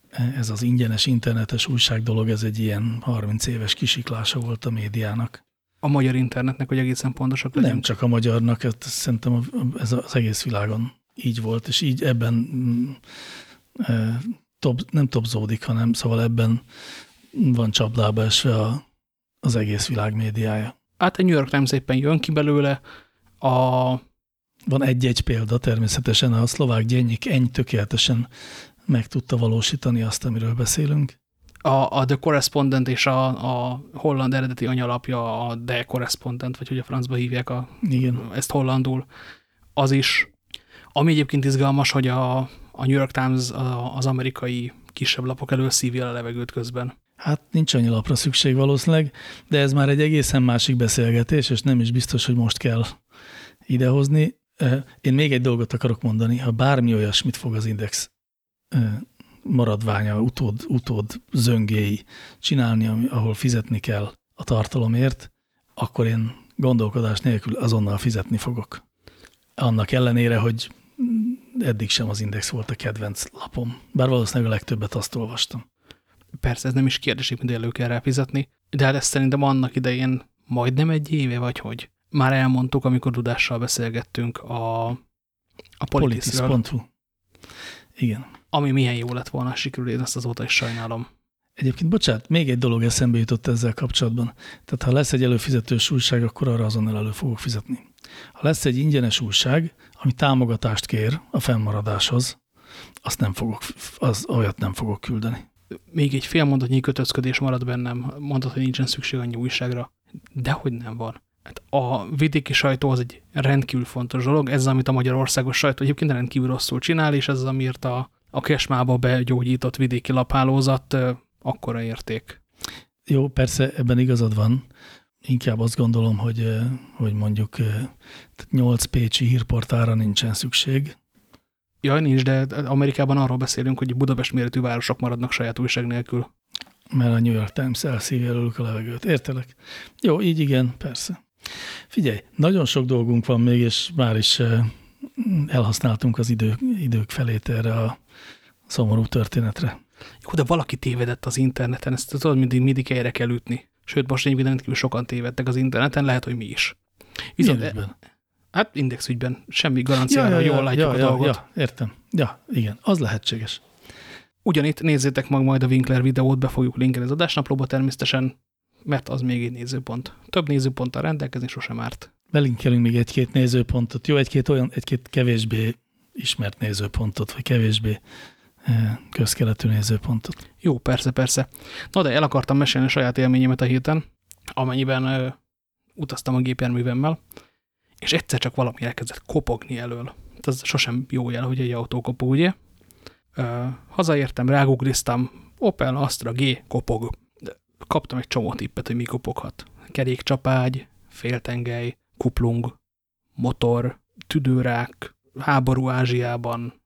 Ez az ingyenes internetes újság dolog, ez egy ilyen 30 éves kisiklása volt a médiának a magyar internetnek, hogy egészen pontosak legyünk. Nem csak a magyarnak, ez szerintem ez az egész világon így volt, és így ebben mm, e, top, nem topzódik, hanem szóval ebben van csapdába esve a, az egész világ médiája. Hát a New York Times éppen jön ki belőle, a... Van egy-egy példa természetesen, a szlovák gyennyik ennyi tökéletesen meg tudta valósítani azt, amiről beszélünk a, a The Correspondent és a, a holland eredeti anyalapja a The Correspondent, vagy hogy a francba hívják a, Igen. ezt hollandul, az is. Ami egyébként izgalmas, hogy a, a New York Times a, az amerikai kisebb lapok elől szívja a levegőt közben. Hát nincs annyi lapra szükség valószínűleg, de ez már egy egészen másik beszélgetés, és nem is biztos, hogy most kell idehozni. Én még egy dolgot akarok mondani, ha bármi olyasmit fog az Index maradványa, utód, utód zöngéi csinálni, ahol fizetni kell a tartalomért, akkor én gondolkodás nélkül azonnal fizetni fogok. Annak ellenére, hogy eddig sem az Index volt a kedvenc lapom, bár valószínűleg a legtöbbet azt olvastam. Persze, ez nem is kérdés, hogy elő kell rá fizetni, de hát ezt szerintem annak idején majdnem egy éve, vagy hogy. Már elmondtuk, amikor Dudással beszélgettünk a, a Politis.hu. Igen ami milyen jó lett volna sikerül, én ezt azóta is sajnálom. Egyébként, bocsánat, még egy dolog eszembe jutott ezzel kapcsolatban. Tehát ha lesz egy előfizetős újság, akkor arra azonnal elő fogok fizetni. Ha lesz egy ingyenes újság, ami támogatást kér a fennmaradáshoz, azt nem fogok, az, olyat nem fogok küldeni. Még egy fél mondatnyi kötözködés marad bennem, mondod, hogy nincsen szükség annyi újságra. Dehogy nem van. Hát a vidéki sajtó az egy rendkívül fontos dolog, ez amit a magyarországos sajtó egyébként rendkívül rosszul csinál, és ez amiért a, a kesmába begyógyított vidéki laphálózat akkora érték. Jó, persze ebben igazad van, inkább azt gondolom, hogy, hogy mondjuk 8 pécsi hírportára nincsen szükség. Ja, nincs, de Amerikában arról beszélünk, hogy Budapest méretű városok maradnak saját újság nélkül. Mert a New York Times elszívja előlük a levegőt. Értelek? Jó, így igen, persze. Figyelj, nagyon sok dolgunk van még, és már is elhasználtunk az idők, idők felét erre a szomorú történetre. Jó, de valaki tévedett az interneten, ezt tudod, mindig, mindig helyre kell ütni. Sőt, most egyébként rendkívül sokan tévedtek az interneten, lehet, hogy mi is. Viszont, ügyben? Hát indexügyben, semmi garanciára, ja, ja, jól látjuk ja, a ja, dolgot. Ja, értem. Ja, igen, az lehetséges. Ugyanitt nézzétek meg majd a Winkler videót, be fogjuk linkelni az adásnaplóba természetesen, mert az még egy nézőpont. Több nézőponttal rendelkezni sosem árt. Belinkelünk még egy-két nézőpontot. Jó, egy-két olyan, egy-két kevésbé ismert nézőpontot, vagy kevésbé közkeletű nézőpontot. Jó, persze, persze. Na de el akartam mesélni a saját élményemet a héten, amennyiben ö, utaztam a gépjárművemmel, és egyszer csak valami elkezdett kopogni elől. Ez sosem jó jel, hogy egy autó kopog, ugye? Ö, hazaértem, rágugliztam, Opel Astra G kopog. De kaptam egy csomó tippet, hogy mi kopoghat. Kerékcsapágy, féltengely, kuplung, motor, tüdőrák, háború Ázsiában,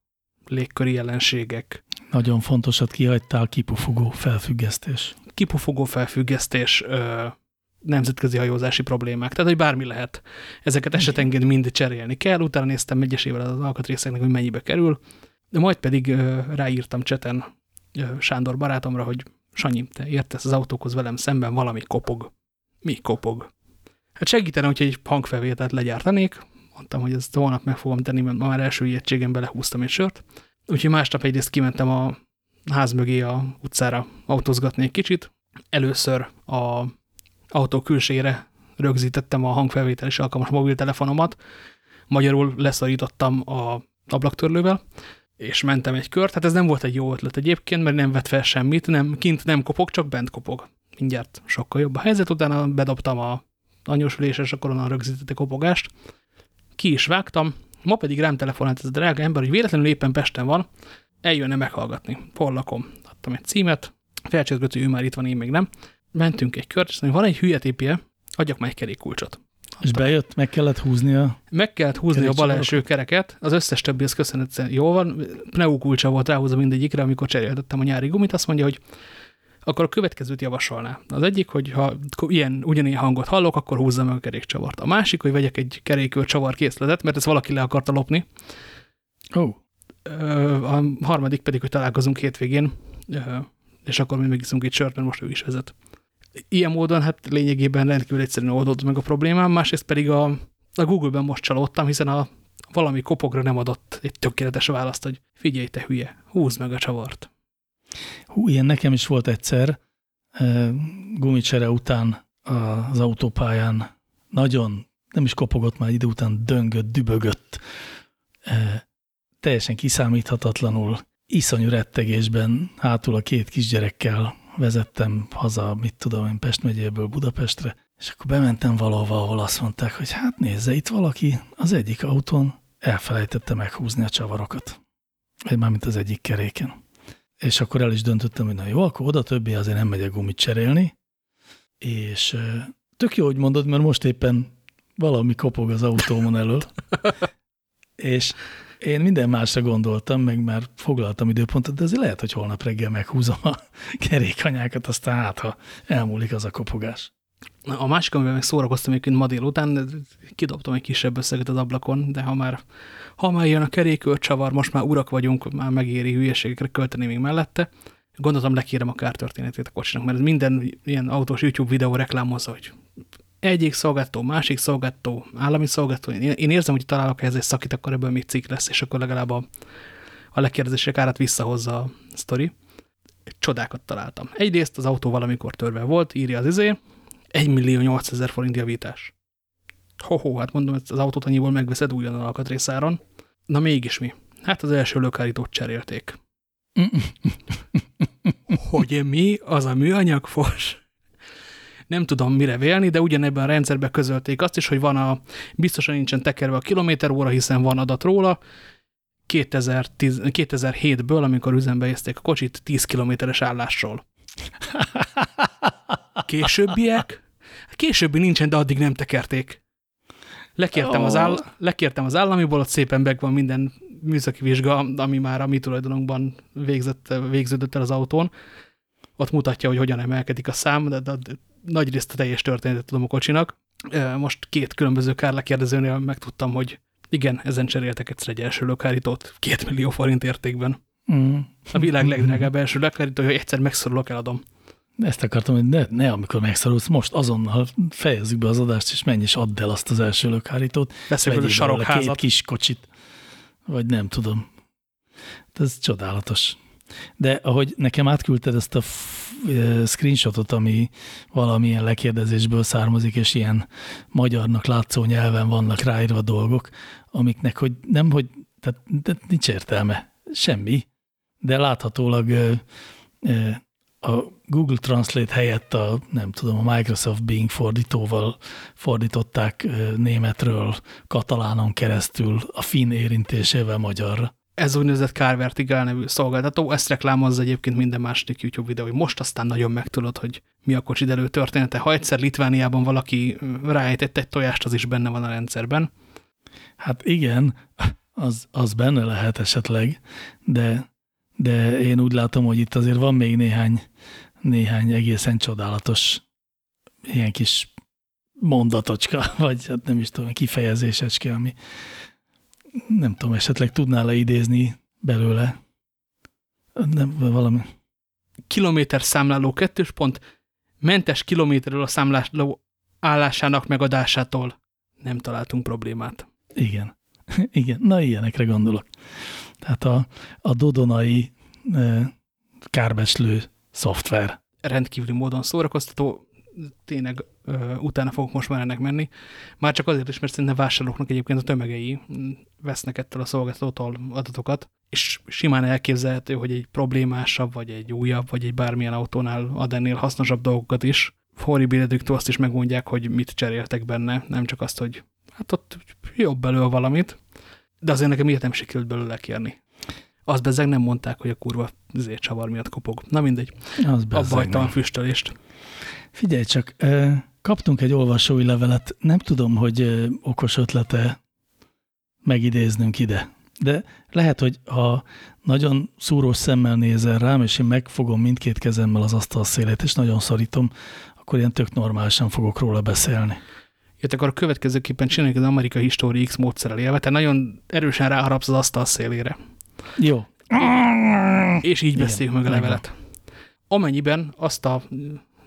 légköri jelenségek. Nagyon fontosat kihagytál, kipufogó felfüggesztés. Kipufogó felfüggesztés, ö, nemzetközi hajózási problémák, tehát hogy bármi lehet. Ezeket esetenként mind cserélni kell, utána néztem egyesével az alkatrészeknek, hogy mennyibe kerül, de majd pedig ö, ráírtam cseten ö, Sándor barátomra, hogy Sanyi, te értesz az autókhoz velem szemben, valami kopog. Mi kopog? Hát segítene, hogyha egy hangfelvételt legyártanék, mondtam, hogy ezt holnap meg fogom tenni, mert már első ijegységem belehúztam egy sört. Úgyhogy másnap egyrészt kimentem a ház mögé a utcára autózgatni egy kicsit. Először a autó külsére rögzítettem a hangfelvétel és alkalmas mobiltelefonomat, magyarul leszorítottam a ablaktörlővel, és mentem egy kört. Hát ez nem volt egy jó ötlet egyébként, mert nem vett fel semmit, nem, kint nem kopog, csak bent kopog. Mindjárt sokkal jobb a helyzet, utána bedobtam a anyósüléses, akkor onnan rögzítette kopogást. Ki is vágtam, ma pedig rám telefonált ez a drága ember, hogy véletlenül éppen Pesten van, eljönne meghallgatni. Hol lakom? Adtam egy címet, felcsözgött, ő már itt van, én még nem. Mentünk egy kört, és mondja, van egy hülye tépje, adjak már egy kerékkulcsot. És bejött, meg kellett húzni a... Meg kellett húzni a bal első kereket, az összes többi az köszönhetően jól van, pneukulcsa volt ráhúzva mindegyikre, amikor cseréltettem a nyári gumit, azt mondja, hogy akkor a következőt javasolná. Az egyik, hogy ha ilyen, ugyanilyen hangot hallok, akkor húzza meg a kerékcsavart. A másik, hogy vegyek egy kerékül csavar készletet, mert ezt valaki le akarta lopni. Oh. A harmadik pedig, hogy találkozunk hétvégén, és akkor mi megiszunk egy sört, mert most ő is vezet ilyen módon hát lényegében rendkívül egyszerűen oldódott meg a problémám, másrészt pedig a, a Google-ben most csalódtam, hiszen a valami kopogra nem adott egy tökéletes választ, hogy figyelj te hülye, húzd meg a csavart. Hú, ilyen nekem is volt egyszer, gumicsere után az autópályán nagyon, nem is kopogott már idő után, döngött, dübögött, teljesen kiszámíthatatlanul, iszonyú rettegésben hátul a két kisgyerekkel vezettem haza, mit tudom én, Pest megyéből Budapestre, és akkor bementem valahova, ahol azt mondták, hogy hát nézze, itt valaki az egyik autón elfelejtette meghúzni a csavarokat. Mármint az egyik keréken. És akkor el is döntöttem, hogy na jó, akkor oda többi azért nem megyek gumit cserélni. És tök jó, hogy mondod, mert most éppen valami kopog az autómon elől. *laughs* és én minden másra gondoltam, meg már foglaltam időpontot, de azért lehet, hogy holnap reggel meghúzom a *laughs* kerékanyákat, aztán hát, ha elmúlik az a kopogás. A másik, amivel meg szórakoztam egyébként ma délután, kidobtam egy kisebb összeget az ablakon, de ha már, ha már jön a kerékőr csavar, most már urak vagyunk, már megéri hülyeségekre költeni még mellette, gondoltam lekérem a kártörténetét a kocsinak, mert minden ilyen autós YouTube videó reklámozza, hogy egyik szolgáltató, másik szolgáltató, állami szolgáltató. Én, én érzem, hogy találok ehhez egy szakit, akkor ebből még cikk lesz, és akkor legalább a, a lekérdezések árat visszahozza a sztori. Csodákat találtam. Egyrészt az autó valamikor törve volt, írja az izé, 1 millió 800 forint javítás. Ho-ho, hát mondom, az autót annyiból megveszed újon alkatrészáron. Na mégis mi? Hát az első lökárítót cserélték. *laughs* hogy mi? Az a műanyag fos? nem tudom mire vélni, de ugyanebben a rendszerben közölték azt is, hogy van a, biztosan nincsen tekerve a kilométer óra, hiszen van adat róla, 2007-ből, amikor üzembe ézték a kocsit, 10 kilométeres állásról. Későbbiek, Későbbi nincsen, de addig nem tekerték. Lekértem, oh. az, áll, lekértem az államiból, ott szépen meg van minden műszaki vizsga, ami már a mi tulajdonunkban végzett, végződött el az autón. Ott mutatja, hogy hogyan emelkedik a szám, de, de, de nagy részt a teljes történetet tudom a kocsinak. Most két különböző kárlekérdezőnél megtudtam, hogy igen, ezen cseréltek egyszer egy első lökhárítót, két millió forint értékben. Mm. A világ legdrágább első lökhárító, hogy egyszer megszorulok, eladom. Ezt akartam, hogy ne, ne amikor megszorulsz, most azonnal fejezzük be az adást, és menj és add el azt az első lökhárítót. Veszek a sarokházat. Két kis kocsit. Vagy nem tudom. De ez csodálatos. De ahogy nekem átküldted ezt a screenshotot, ami valamilyen lekérdezésből származik, és ilyen magyarnak látszó nyelven vannak ráírva dolgok, amiknek, hogy nem, hogy tehát, de nincs értelme, semmi, de láthatólag a Google Translate helyett a, nem tudom, a Microsoft Bing fordítóval fordították németről katalánon keresztül a finn érintésével magyarra. Ez úgynevezett Carvertigal nevű szolgáltató, ezt reklámozza egyébként minden második YouTube videó, hogy most aztán nagyon megtudod, hogy mi a kocsidelő története. Ha egyszer Litvániában valaki ráejtett egy tojást, az is benne van a rendszerben. Hát igen, az, az benne lehet esetleg, de, de én úgy látom, hogy itt azért van még néhány, néhány egészen csodálatos ilyen kis mondatocska, *laughs* vagy hát nem is tudom, kifejezésecske, ami nem tudom, esetleg tudnál leidézni belőle? Nem, valami. Kilométer számláló kettős pont, mentes kilométerről a számláló állásának megadásától nem találtunk problémát. Igen. *laughs* Igen, na ilyenekre gondolok. Tehát a, a dodonai e, kárbeslő szoftver. Rendkívüli módon szórakoztató, tényleg ö, utána fogok most már ennek menni. Már csak azért is, mert szerintem vásárlóknak egyébként a tömegei vesznek ettől a szolgáltatótól adatokat, és simán elképzelhető, hogy egy problémásabb, vagy egy újabb, vagy egy bármilyen autónál ad ennél hasznosabb dolgokat is. Horribiledüktől azt is megmondják, hogy mit cseréltek benne, nem csak azt, hogy hát ott jobb belőle valamit, de azért nekem ilyet nem sikerült belőle kérni. Az bezeg nem mondták, hogy a kurva zért csavar miatt kopog. Na mindegy. Az Abba hagytam a füstölést. Figyelj csak, kaptunk egy olvasói levelet, nem tudom, hogy okos ötlete megidéznünk ide, de lehet, hogy ha nagyon szúrós szemmel nézel rám, és én megfogom mindkét kezemmel az asztal szélét, és nagyon szorítom, akkor ilyen tök normálisan fogok róla beszélni. Jött akkor a következőképpen csináljuk az Amerikai History X módszerrel élve, te nagyon erősen ráharapsz az asztal szélére. Jó. És így beszéljük meg a levelet. Amennyiben azt a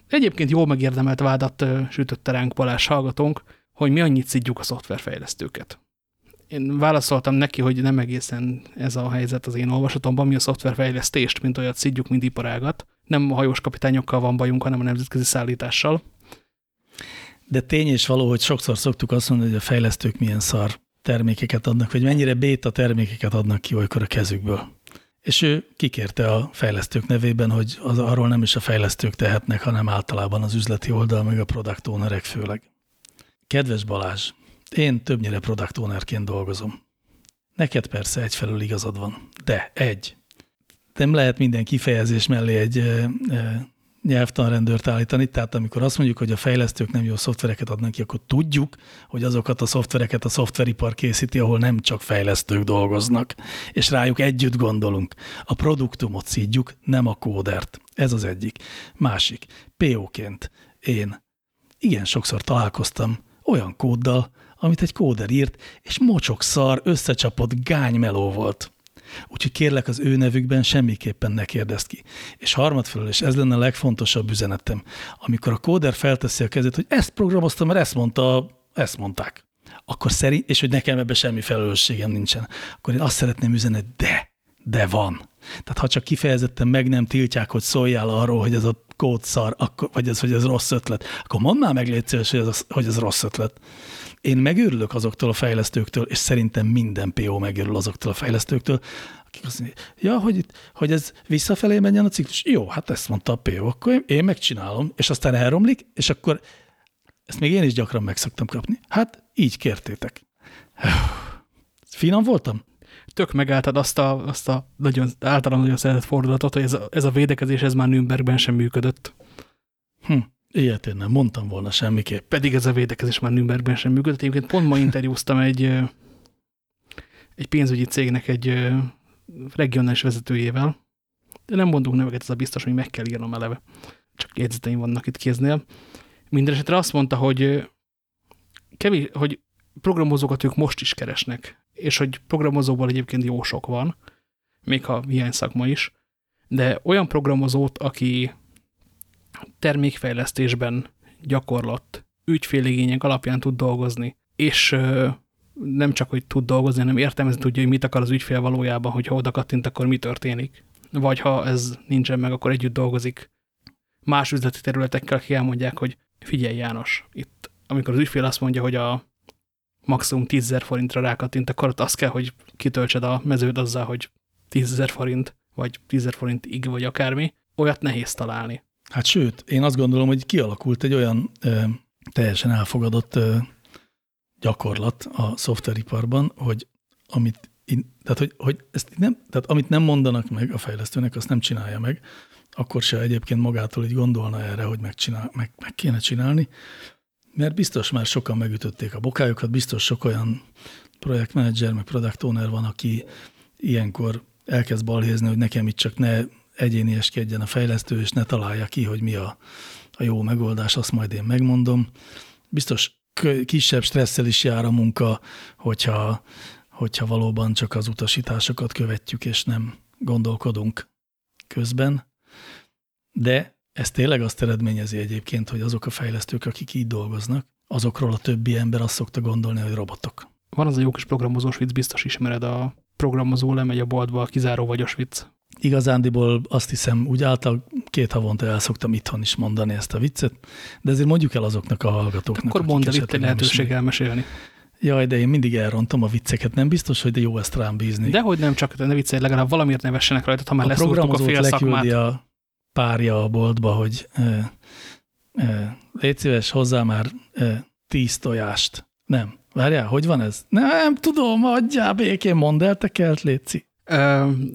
egyébként jól megérdemelt vádat sütötte ránk Balázs hallgatónk, hogy mi annyit szidjuk a szoftverfejlesztőket. Én válaszoltam neki, hogy nem egészen ez a helyzet az én olvasatomban, mi a szoftverfejlesztést, mint olyat szidjuk, mint iparágat. Nem a hajós kapitányokkal van bajunk, hanem a nemzetközi szállítással. De tény és való, hogy sokszor szoktuk azt mondani, hogy a fejlesztők milyen szar termékeket adnak, vagy mennyire béta termékeket adnak ki olykor a kezükből. És ő kikérte a fejlesztők nevében, hogy az, arról nem is a fejlesztők tehetnek, hanem általában az üzleti oldal, meg a product ownerek főleg. Kedves Balázs, én többnyire product ownerként dolgozom. Neked persze egyfelől igazad van, de egy. Nem lehet minden kifejezés mellé egy nyelvtanrendőrt állítani, tehát amikor azt mondjuk, hogy a fejlesztők nem jó szoftvereket adnak ki, akkor tudjuk, hogy azokat a szoftvereket a szoftveripar készíti, ahol nem csak fejlesztők dolgoznak, és rájuk együtt gondolunk. A produktumot szídjuk, nem a kódert. Ez az egyik. Másik, PO-ként én igen sokszor találkoztam olyan kóddal, amit egy kóder írt, és mocsok szar, összecsapott gánymeló volt. Úgyhogy kérlek az ő nevükben semmiképpen ne kérdezd ki. És harmadfelől, és ez lenne a legfontosabb üzenetem, amikor a kóder felteszi a kezét, hogy ezt programoztam, mert ezt mondta, ezt mondták. Akkor szerint, és hogy nekem ebben semmi felelősségem nincsen, akkor én azt szeretném üzenni, de, de van. Tehát ha csak kifejezetten meg nem tiltják, hogy szóljál arról, hogy ez a kód szar, akkor, vagy ez, hogy ez rossz ötlet, akkor mondd már meg légy szíves, hogy ez, hogy ez rossz ötlet. Én megőrülök azoktól a fejlesztőktől, és szerintem minden PO megőrül azoktól a fejlesztőktől, akik azt mondják, ja, hogy, itt, hogy ez visszafelé menjen a ciklus. Jó, hát ezt mondta a PO, akkor én megcsinálom, és aztán elromlik, és akkor ezt még én is gyakran meg szoktam kapni. Hát így kértétek. Finom voltam? Tök megálltad azt a, azt a nagyon, általán nagyon szeretett fordulatot, hogy ez a, ez a védekezés ez már Nürnbergben sem működött. Hm. Ilyet én nem mondtam volna semmiképp. Pedig ez a védekezés már Nürnbergben sem működött. Egyébként pont ma interjúztam egy, egy pénzügyi cégnek egy regionális vezetőjével, de nem mondunk neveket, ez a biztos, hogy meg kell írnom eleve. Csak jegyzeteim vannak itt kéznél. Mindenesetre azt mondta, hogy kevés, hogy programozókat ők most is keresnek, és hogy programozóból egyébként jó sok van, még ha hiány szakma is, de olyan programozót, aki termékfejlesztésben gyakorlott, ügyféligények alapján tud dolgozni, és nem csak, hogy tud dolgozni, hanem értelmezni tudja, hogy mit akar az ügyfél valójában, hogy ha oda kattint, akkor mi történik. Vagy ha ez nincsen meg, akkor együtt dolgozik más üzleti területekkel, akik elmondják, hogy figyelj János, itt amikor az ügyfél azt mondja, hogy a maximum 10 forintra rákattint, akkor ott azt kell, hogy kitöltsed a meződ azzal, hogy 10 forint, vagy 10 forint ig, vagy akármi, olyat nehéz találni. Hát sőt, én azt gondolom, hogy kialakult egy olyan ö, teljesen elfogadott ö, gyakorlat a szoftveriparban, hogy amit, tehát, hogy, hogy ezt nem, tehát amit nem mondanak meg a fejlesztőnek, azt nem csinálja meg, akkor se egyébként magától így gondolna erre, hogy megcsinál, meg, meg kéne csinálni, mert biztos már sokan megütötték a bokájukat, biztos sok olyan projektmenedzser, meg product owner van, aki ilyenkor elkezd balhézni, hogy nekem itt csak ne egyénieskedjen a fejlesztő, és ne találja ki, hogy mi a, a jó megoldás, azt majd én megmondom. Biztos kisebb stresszel is jár a munka, hogyha, hogyha valóban csak az utasításokat követjük, és nem gondolkodunk közben. De ez tényleg azt eredményezi egyébként, hogy azok a fejlesztők, akik így dolgoznak, azokról a többi ember azt szokta gondolni, hogy robotok. Van az a jó kis programozós vicc, biztos ismered, a programozó lemegy a boltba, a kizáró vagyos vicc. Igazándiból azt hiszem, úgy által két havonta el szoktam itthon is mondani ezt a viccet, de ezért mondjuk el azoknak a hallgatóknak. Akkor mondd el itt egy lehetőség elmesélni. Jaj, de én mindig elrontom a vicceket, nem biztos, hogy de jó ezt rám bízni. Dehogy nem, csak ne viccelj, legalább valamiért nevessenek rajta, ha már a leszúrtuk a fél szakmát. a párja a boltba, hogy e, e, légy szíves, hozzá már e, tíz tojást. Nem. Várjál, hogy van ez? Nem tudom, adjál békén, mondd el, te kelt, Léci.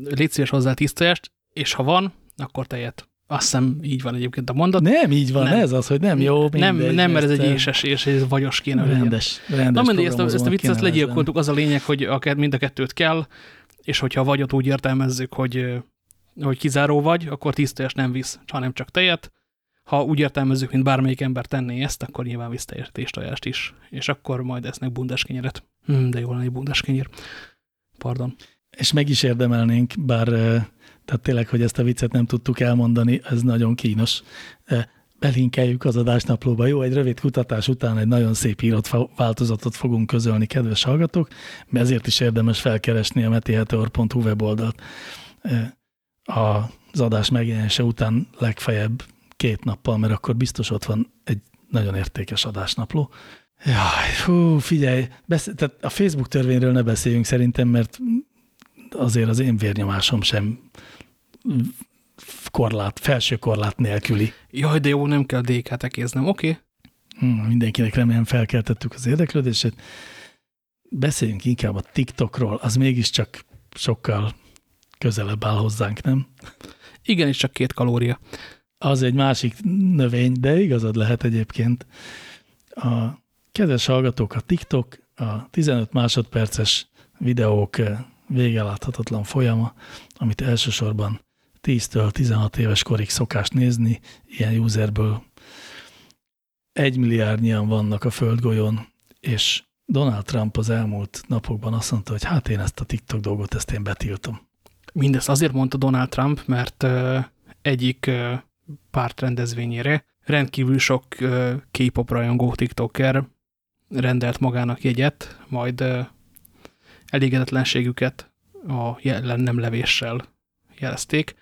légy szíves hozzá tíz tojást, és ha van, akkor tejet. Azt hiszem, így van egyébként a mondat. Nem így van, nem. ez az, hogy nem jó. Nem, nem mert ez egy éses, és ez vagyos kéne. Rendes, rendes Na mindegy, ezt a, ezt a viccet legyilkoltuk, az a lényeg, hogy a, mind a kettőt kell, és hogyha a vagyot úgy értelmezzük, hogy hogy kizáró vagy, akkor tojás nem visz, hanem csak tejet. Ha úgy értelmezzük, mint bármelyik ember tenné ezt, akkor nyilván visz tejet tojást is. És akkor majd esznek bundáskenyeret. Hm, de jól lenne egy bundáskenyér. Pardon. És meg is érdemelnénk, bár tehát tényleg, hogy ezt a viccet nem tudtuk elmondani, ez nagyon kínos. Belinkeljük az adásnaplóba. Jó, egy rövid kutatás után egy nagyon szép írott változatot fogunk közölni, kedves hallgatók, mert ezért is érdemes felkeresni a metiheteor.hu weboldalt az adás megjelenése után legfeljebb két nappal, mert akkor biztos ott van egy nagyon értékes adásnapló. Jaj, fú, figyelj, beszél, tehát a Facebook törvényről ne beszéljünk szerintem, mert azért az én vérnyomásom sem korlát, felső korlát nélküli. Jaj, de jó, nem kell DK-t ekéznem, oké? Okay. Hmm, mindenkinek remélem felkeltettük az érdeklődését. Beszéljünk inkább a TikTokról, az mégiscsak sokkal közelebb áll hozzánk, nem? Igen, és csak két kalória. Az egy másik növény, de igazad lehet egyébként. A kedves hallgatók, a TikTok, a 15 másodperces videók végeláthatatlan folyama, amit elsősorban 10-től 16 éves korig szokást nézni, ilyen userből egy milliárdnyian vannak a földgolyón, és Donald Trump az elmúlt napokban azt mondta, hogy hát én ezt a TikTok dolgot, ezt én betiltom. Mindezt azért mondta Donald Trump, mert egyik párt rendezvényére rendkívül sok K-pop rajongó TikToker rendelt magának jegyet, majd elégedetlenségüket a jelen nem levéssel jelezték.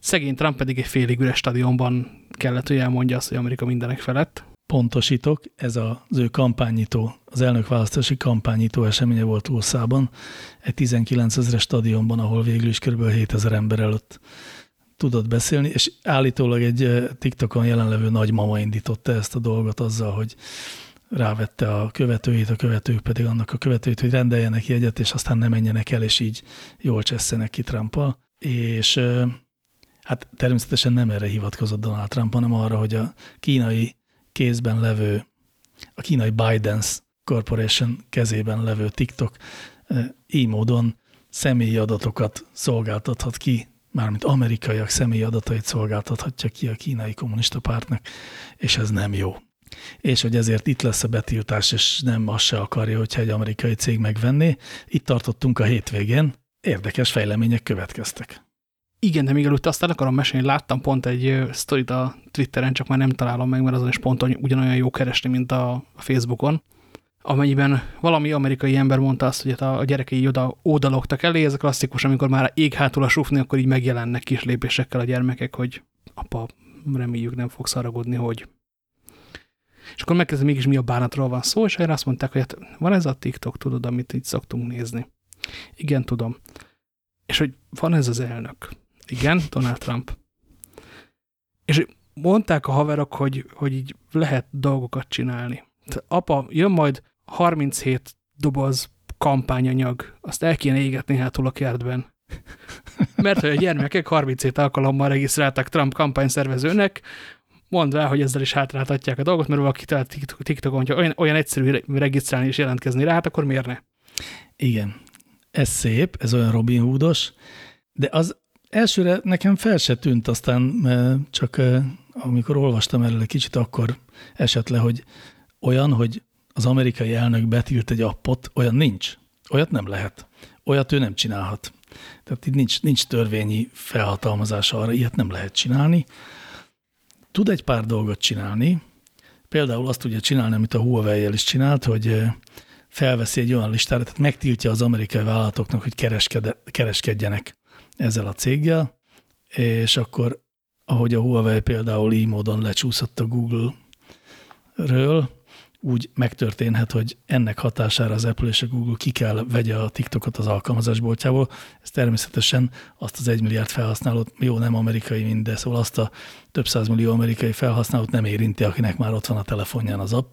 Szegény Trump pedig egy félig üres stadionban kellett, hogy elmondja azt, hogy Amerika mindenek felett pontosítok, ez az ő kampányító, az elnökválasztási kampányító eseménye volt USA-ban, egy 19 ezeres stadionban, ahol végül is kb. 7000 ember előtt tudott beszélni, és állítólag egy TikTokon jelenlevő nagymama indította ezt a dolgot azzal, hogy rávette a követőit, a követők pedig annak a követőit, hogy rendeljenek jegyet, és aztán ne menjenek el, és így jól csesszenek ki Trumpal. És Hát természetesen nem erre hivatkozott Donald Trump, hanem arra, hogy a kínai kézben levő, a kínai Biden's Corporation kezében levő TikTok így módon személyi adatokat szolgáltathat ki, mármint amerikaiak személyi adatait szolgáltathatja ki a kínai kommunista pártnak, és ez nem jó. És hogy ezért itt lesz a betiltás, és nem azt se akarja, hogyha egy amerikai cég megvenné. Itt tartottunk a hétvégén, érdekes fejlemények következtek. Igen, de még előtt azt el akarom mesélni, láttam pont egy sztorit a Twitteren, csak már nem találom meg, mert azon is pont ugyanolyan jó keresni, mint a Facebookon, amennyiben valami amerikai ember mondta azt, hogy hát a gyerekei oda ódalogtak elé, ez a klasszikus, amikor már ég hátul a sufni, akkor így megjelennek kis lépésekkel a gyermekek, hogy apa, reméljük nem fogsz haragudni, hogy... És akkor megkezdem mégis mi a bánatról van szó, és erre azt mondták, hogy hát van ez a TikTok, tudod, amit így szoktunk nézni. Igen, tudom. És hogy van ez az elnök. Igen, Donald Trump. És mondták a haverok, hogy, hogy így lehet dolgokat csinálni. Apa, jön majd 37 doboz kampányanyag, azt el kéne égetni hátul a kertben. Mert hogy a gyermekek 37 alkalommal regisztrálták Trump kampányszervezőnek, mondd rá, hogy ezzel is hátráltatják a dolgot, mert valaki talált TikTokon, hogyha olyan, olyan egyszerű regisztrálni és jelentkezni rá, hát akkor miért ne? Igen. Ez szép, ez olyan Robin Hoodos, de az elsőre nekem fel se tűnt, aztán csak amikor olvastam erről egy kicsit, akkor esett le, hogy olyan, hogy az amerikai elnök betilt egy appot, olyan nincs. Olyat nem lehet. Olyat ő nem csinálhat. Tehát itt nincs, nincs törvényi felhatalmazás arra, ilyet nem lehet csinálni. Tud egy pár dolgot csinálni, például azt tudja csinálni, amit a Huawei-jel is csinált, hogy felveszi egy olyan listára, tehát megtiltja az amerikai vállalatoknak, hogy kereskedjenek ezzel a céggel, és akkor, ahogy a Huawei például így módon lecsúszott a Google-ről, úgy megtörténhet, hogy ennek hatására az Apple és a Google ki kell vegye a TikTokot az alkalmazásboltjából. Ez természetesen azt az egy milliárd felhasználót, jó, nem amerikai minden, szóval azt a több millió amerikai felhasználót nem érinti, akinek már ott van a telefonján az app,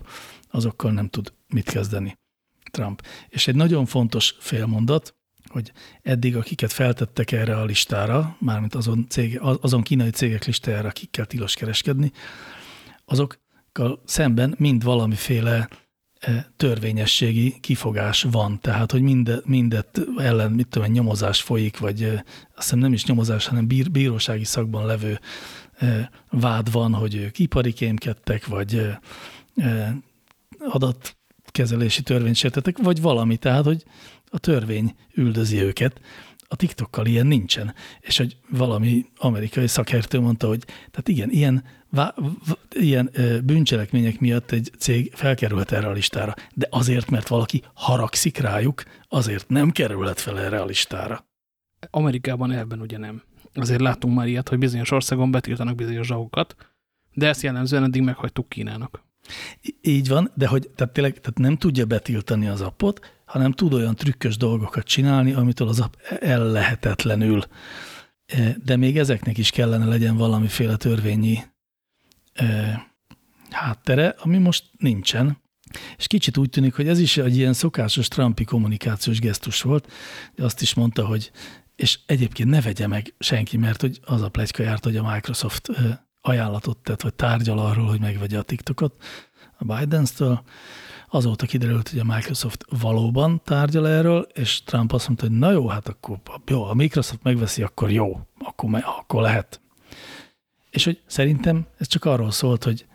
azokkal nem tud mit kezdeni Trump. És egy nagyon fontos félmondat, hogy eddig akiket feltettek erre a listára, mármint azon, cég, azon kínai cégek listájára, akikkel tilos kereskedni, azok szemben mind valamiféle e, törvényességi kifogás van. Tehát, hogy mindet, mindet ellen, mit tudom, nyomozás folyik, vagy e, azt hiszem nem is nyomozás, hanem bír, bírósági szakban levő e, vád van, hogy ők ipari kémkedtek, vagy adatkezelési törvényt sértettek, vagy valami. Tehát, hogy a törvény üldözi őket. A TikTokkal ilyen nincsen. És hogy valami amerikai szakértő mondta, hogy tehát igen, ilyen ilyen bűncselekmények miatt egy cég felkerülhet erre a listára, de azért, mert valaki haragszik rájuk, azért nem kerülhet fel erre a listára. Amerikában ebben ugye nem. Azért láttunk már ilyet, hogy bizonyos országon betiltanak bizonyos zsagokat, de ezt jellemzően eddig meghagytuk Kínának. Így van, de hogy tehát tényleg tehát nem tudja betiltani az appot, hanem tud olyan trükkös dolgokat csinálni, amitől az app ellehetetlenül. De még ezeknek is kellene legyen valamiféle törvényi háttere, ami most nincsen. És kicsit úgy tűnik, hogy ez is egy ilyen szokásos Trumpi kommunikációs gesztus volt. Azt is mondta, hogy és egyébként ne vegye meg senki, mert hogy az a plegyka járt, hogy a Microsoft ajánlatot tett, vagy tárgyal arról, hogy megvegye a TikTokot a Biden-től. Azóta kiderült, hogy a Microsoft valóban tárgyal erről, és Trump azt mondta, hogy na jó, hát akkor jó, a Microsoft megveszi, akkor jó, akkor, akkor lehet. És hogy szerintem ez csak arról szólt, hogy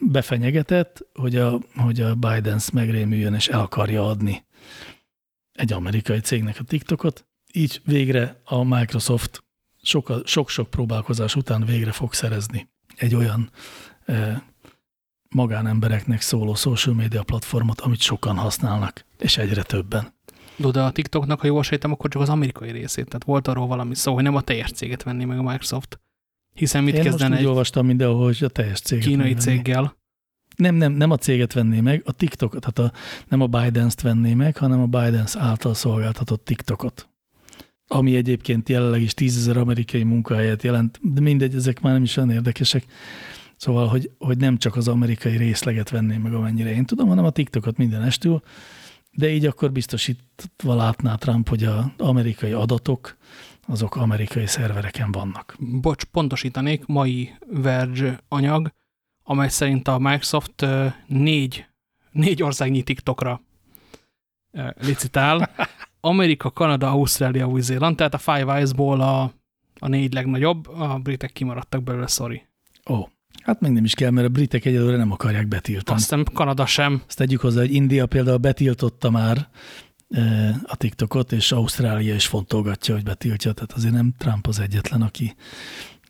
befenyegetett, hogy a, hogy a Biden megrémüljön és el akarja adni egy amerikai cégnek a TikTokot. Így végre a Microsoft sok-sok próbálkozás után végre fog szerezni egy olyan e, magánembereknek szóló social media platformot, amit sokan használnak, és egyre többen. De a TikToknak, ha jól sejtem, akkor csak az amerikai részét. Tehát volt arról valami szó, hogy nem a teljes céget venni meg a Microsoft. Hiszen mit Én kezdene egy olvastam mindenhol, hogy a teljes céget kínai céggel. Nem, nem, nem a céget venné meg, a TikTokot, tehát a, nem a Biden-t venné meg, hanem a Biden által szolgáltatott TikTokot. Ami egyébként jelenleg is tízezer amerikai munkahelyet jelent, de mindegy, ezek már nem is olyan érdekesek. Szóval, hogy, hogy nem csak az amerikai részleget venné meg, amennyire én tudom, hanem a TikTokot minden estül, de így akkor biztosítva látná Trump, hogy az amerikai adatok, azok amerikai szervereken vannak. Bocs, pontosítanék, mai Verge anyag, amely szerint a Microsoft négy, négy országnyi TikTokra licitál. Amerika, Kanada, Ausztrália, Új-Zéland, tehát a Five Eyes-ból a, a négy legnagyobb, a britek kimaradtak belőle, sorry. Ó, hát még nem is kell, mert a britek egyelőre nem akarják betiltani. Azt hiszem Kanada sem. Azt tegyük hozzá, hogy India például betiltotta már a TikTokot, és Ausztrália is fontolgatja, hogy betiltja, tehát azért nem Trump az egyetlen, aki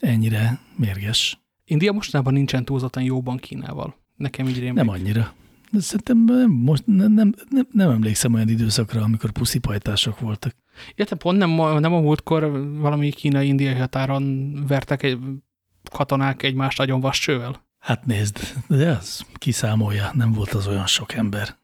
ennyire mérges. India mostanában nincsen túlzottan jóban Kínával. Nekem így rémlik. Nem annyira. Szerintem nem, most nem, nem, nem, nem emlékszem olyan időszakra, amikor puszipajtások voltak. Értem, pont nem, nem a múltkor valami kínai-indiai határon vertek egy, katonák egymást nagyon vascsővel? Hát nézd, de az kiszámolja, nem volt az olyan sok ember.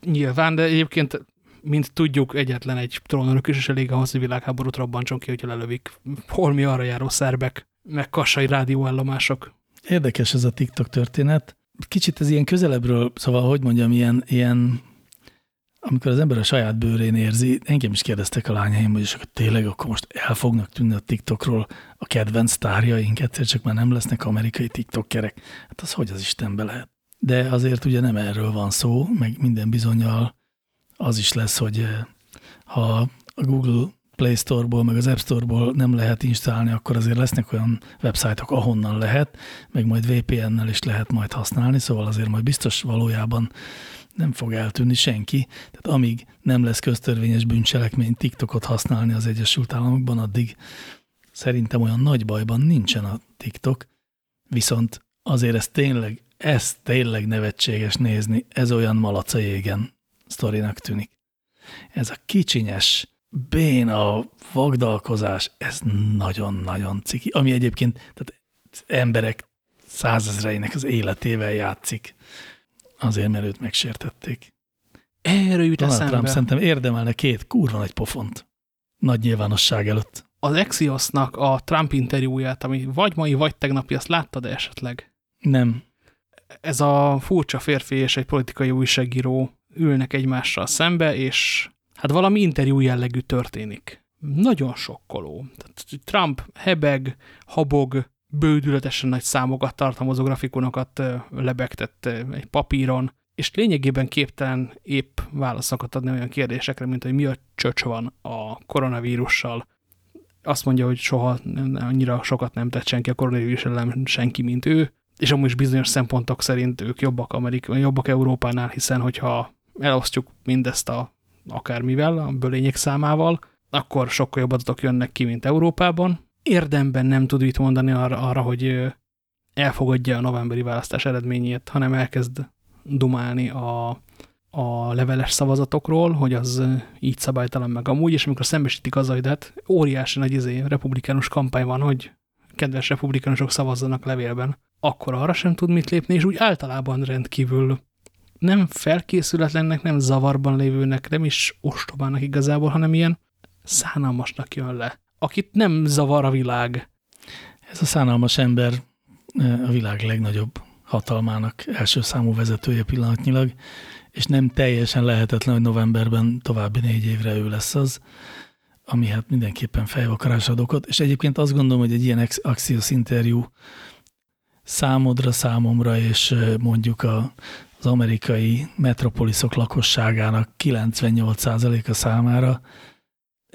Nyilván, de egyébként mint tudjuk, egyetlen egy trónörök is, és elég ahhoz, hogy világháborút robbantson ki, hogyha lelövik holmi arra járó szerbek, meg kassai rádióállomások. Érdekes ez a TikTok történet. Kicsit ez ilyen közelebbről, szóval, hogy mondjam, ilyen, ilyen amikor az ember a saját bőrén érzi, engem is kérdeztek a lányaim, hogy akkor tényleg akkor most el fognak tűnni a TikTokról a kedvenc sztárjaink, egyszer csak már nem lesznek amerikai TikTokkerek. Hát az hogy az Istenbe lehet? De azért ugye nem erről van szó, meg minden bizonyal az is lesz, hogy eh, ha a Google Play Store-ból, meg az App Store-ból nem lehet installálni, akkor azért lesznek olyan websájtok, ahonnan lehet, meg majd VPN-nel is lehet majd használni, szóval azért majd biztos valójában nem fog eltűnni senki. Tehát amíg nem lesz köztörvényes bűncselekmény TikTokot használni az Egyesült Államokban, addig szerintem olyan nagy bajban nincsen a TikTok, viszont azért ez tényleg, ez tényleg nevetséges nézni, ez olyan malaca jégen sztorinak tűnik. Ez a kicsinyes, béna vagdalkozás, ez nagyon-nagyon ciki. Ami egyébként tehát emberek százezreinek az életével játszik. Azért, mert őt megsértették. Erről jut Donald eszembe. Trump szerintem érdemelne két kurva nagy pofont. Nagy nyilvánosság előtt. Az Exiosnak a Trump interjúját, ami vagy mai, vagy tegnapi, azt láttad -e esetleg? Nem. Ez a furcsa férfi és egy politikai újságíró ülnek egymással szembe, és hát valami interjú jellegű történik. Nagyon sokkoló. Tehát Trump hebeg, habog, bődületesen nagy számokat tartalmazó grafikonokat lebegtett egy papíron, és lényegében képtelen épp válaszokat adni olyan kérdésekre, mint hogy mi a csöcs van a koronavírussal. Azt mondja, hogy soha annyira sokat nem tett senki a koronavírus ellen senki, mint ő, és amúgy is bizonyos szempontok szerint ők jobbak, Amerika, jobbak Európánál, hiszen hogyha elosztjuk mindezt a akármivel, a bölények számával, akkor sokkal jobb adatok jönnek ki, mint Európában. Érdemben nem tud itt mondani arra, arra hogy elfogadja a novemberi választás eredményét, hanem elkezd dumálni a, a leveles szavazatokról, hogy az így szabálytalan meg amúgy, és amikor szembesítik azzal, hogy hát óriási nagy izé, republikánus kampány van, hogy kedves republikánusok szavazzanak levélben, akkor arra sem tud mit lépni, és úgy általában rendkívül nem felkészületlennek, nem zavarban lévőnek, nem is ostobának igazából, hanem ilyen szánalmasnak jön le. Akit nem zavar a világ. Ez a szánalmas ember a világ legnagyobb hatalmának első számú vezetője pillanatnyilag, és nem teljesen lehetetlen, hogy novemberben további négy évre ő lesz az, ami hát mindenképpen fejvakarás ad okot. És egyébként azt gondolom, hogy egy ilyen Axios interjú számodra, számomra, és mondjuk a, az amerikai metropoliszok lakosságának 98%-a számára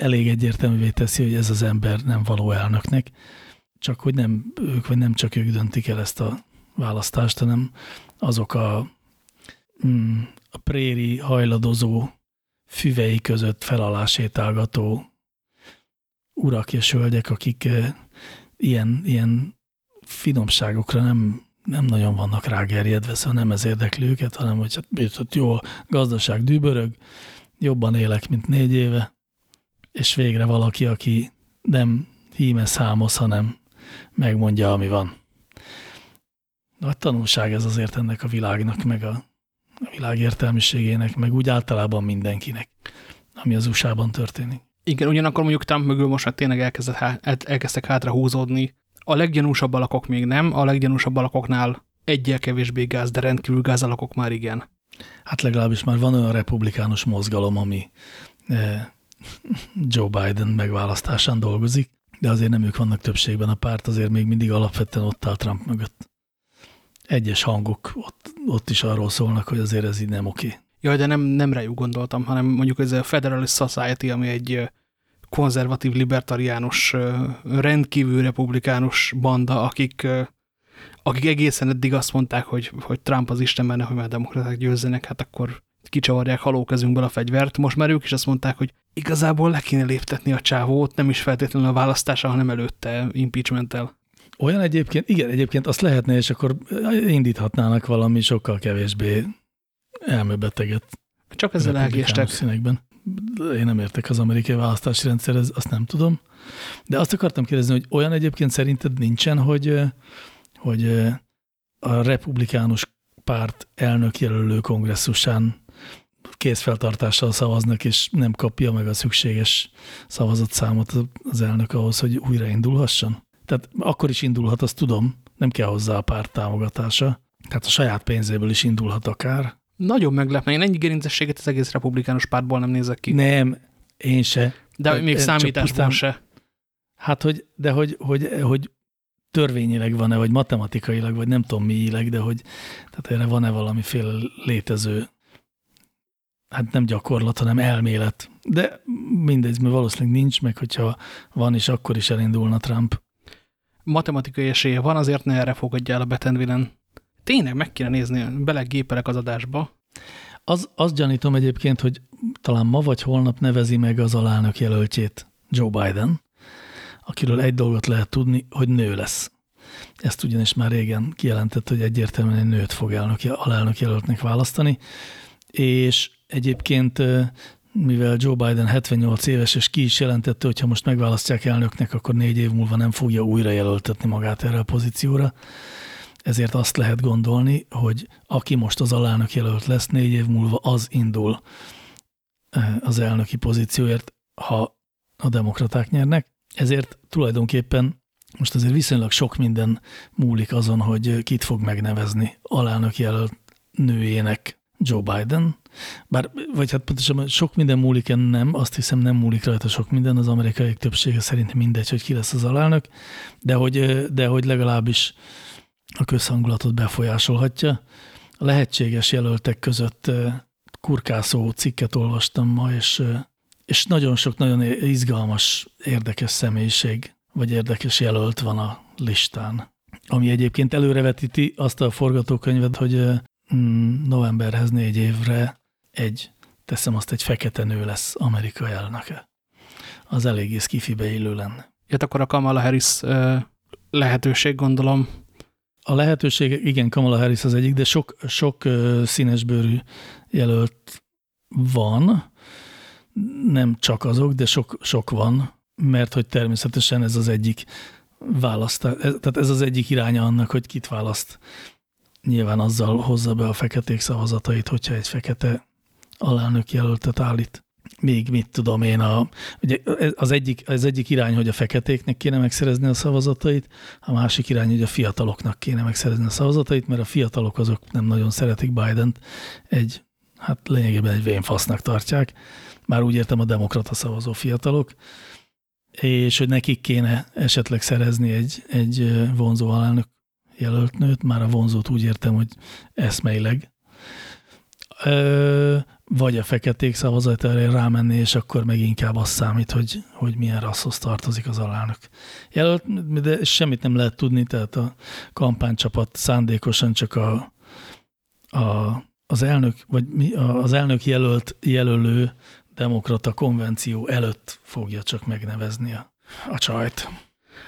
elég egyértelművé teszi, hogy ez az ember nem való elnöknek, csak hogy nem ők, vagy nem csak ők döntik el ezt a választást, hanem azok a, mm, a préri hajladozó füvei között felalásétálgató urak és hölgyek, akik ilyen, ilyen finomságokra nem, nem nagyon vannak rágerjedve, szóval nem ez érdekli őket, hanem hogy hát, hát jó, gazdaság dübörög, jobban élek, mint négy éve, és végre valaki, aki nem híme számoz, hanem megmondja, ami van. Nagy tanulság ez azért ennek a világnak, meg a, a világ értelmiségének, meg úgy általában mindenkinek, ami az USA-ban történik. Igen, ugyanakkor mondjuk Trump mögül most már tényleg elkezdett, elkezdtek hátra húzódni. A leggyanúsabb alakok még nem, a leggyanúsabb alakoknál egyel kevésbé gáz, de rendkívül gáz alakok már igen. Hát legalábbis már van olyan republikánus mozgalom, ami Joe Biden megválasztásán dolgozik, de azért nem ők vannak többségben a párt, azért még mindig alapvetően ott áll Trump mögött. Egyes hangok ott, ott is arról szólnak, hogy azért ez így nem oké. Jaj, de nem, nem rájuk gondoltam, hanem mondjuk ez a Federalist Society, ami egy konzervatív, libertariánus, rendkívül republikánus banda, akik, akik egészen eddig azt mondták, hogy, hogy Trump az Isten menne, hogy már demokraták győzzenek, hát akkor kicsavarják halókezünkből a fegyvert. Most már ők is azt mondták, hogy igazából le kéne léptetni a csávót, nem is feltétlenül a választása, hanem előtte impeachment-tel. Olyan egyébként, igen, egyébként azt lehetne, és akkor indíthatnának valami sokkal kevésbé elmebetegett. Csak ezzel elgéstek. Színekben. Én nem értek az amerikai választási rendszerhez, azt nem tudom. De azt akartam kérdezni, hogy olyan egyébként szerinted nincsen, hogy, hogy a republikánus párt elnökjelölő kongresszusán kézfeltartással szavaznak, és nem kapja meg a szükséges szavazatszámot az elnök ahhoz, hogy újraindulhasson? Tehát akkor is indulhat, azt tudom, nem kell hozzá a párt támogatása. Tehát a saját pénzéből is indulhat akár. Nagyon meglepne. Én ennyi gerincességet az egész republikánus pártból nem nézek ki. Nem, én se. De még számításból pusztán, se. Hát, hogy, de hogy, hogy, hogy törvényileg van-e, vagy matematikailag, vagy nem tudom miileg, de hogy tehát erre van-e valamiféle létező, hát nem gyakorlat, hanem elmélet. De mindegy, mert valószínűleg nincs, meg hogyha van is, akkor is elindulna Trump. Matematikai esélye van, azért ne erre fogadjál a Betenvilen. Tényleg meg kéne nézni, belegépelek az adásba. Az, azt gyanítom egyébként, hogy talán ma vagy holnap nevezi meg az alelnök jelöltjét Joe Biden, akiről egy dolgot lehet tudni, hogy nő lesz. Ezt ugyanis már régen kijelentett, hogy egyértelműen egy nőt fog elnök, alelnök jelöltnek választani, és egyébként mivel Joe Biden 78 éves, és ki is jelentette, hogy ha most megválasztják elnöknek, akkor négy év múlva nem fogja újra jelöltetni magát erre a pozícióra. Ezért azt lehet gondolni, hogy aki most az alelnök jelölt lesz, négy év múlva az indul az elnöki pozícióért, ha a demokraták nyernek. Ezért tulajdonképpen most azért viszonylag sok minden múlik azon, hogy kit fog megnevezni alelnök jelölt nőjének Joe Biden, bár, vagy hát pontosan sok minden múlik -e, nem, azt hiszem nem múlik rajta sok minden, az amerikai többsége szerint mindegy, hogy ki lesz az alelnök, de hogy, de hogy legalábbis a közhangulatot befolyásolhatja. A lehetséges jelöltek között kurkászó cikket olvastam ma, és és nagyon sok nagyon izgalmas, érdekes személyiség, vagy érdekes jelölt van a listán. Ami egyébként előrevetíti azt a forgatókönyvet, hogy mm, novemberhez négy évre egy, teszem azt, egy fekete nő lesz Amerika elnöke. Az eléggé skifibe illő lenne. Jött akkor a Kamala Harris lehetőség, gondolom. A lehetőség, igen, Kamala Harris az egyik, de sok, sok színesbőrű jelölt van, nem csak azok, de sok, sok van, mert hogy természetesen ez az egyik választás, tehát ez az egyik iránya annak, hogy kit választ. Nyilván azzal hozza be a feketék szavazatait, hogyha egy fekete alelnök jelöltet állít. Még mit tudom én, a, ugye az, egyik, az egyik irány, hogy a feketéknek kéne megszerezni a szavazatait, a másik irány, hogy a fiataloknak kéne megszerezni a szavazatait, mert a fiatalok azok nem nagyon szeretik Biden-t, egy, hát lényegében egy vénfasznak tartják, már úgy értem a demokrata szavazó fiatalok, és hogy nekik kéne esetleg szerezni egy, egy vonzó alelnök jelölt nőt, már a vonzót úgy értem, hogy eszmeileg. Vagy a feketék szavazat erre rámenni, és akkor meg inkább az számít, hogy, hogy milyen rasszhoz tartozik az alelnök jelölt, de semmit nem lehet tudni, tehát a kampánycsapat szándékosan csak a, a, az elnök, vagy mi, az elnök jelölt jelölő demokrata konvenció előtt fogja csak megnevezni a, a csajt.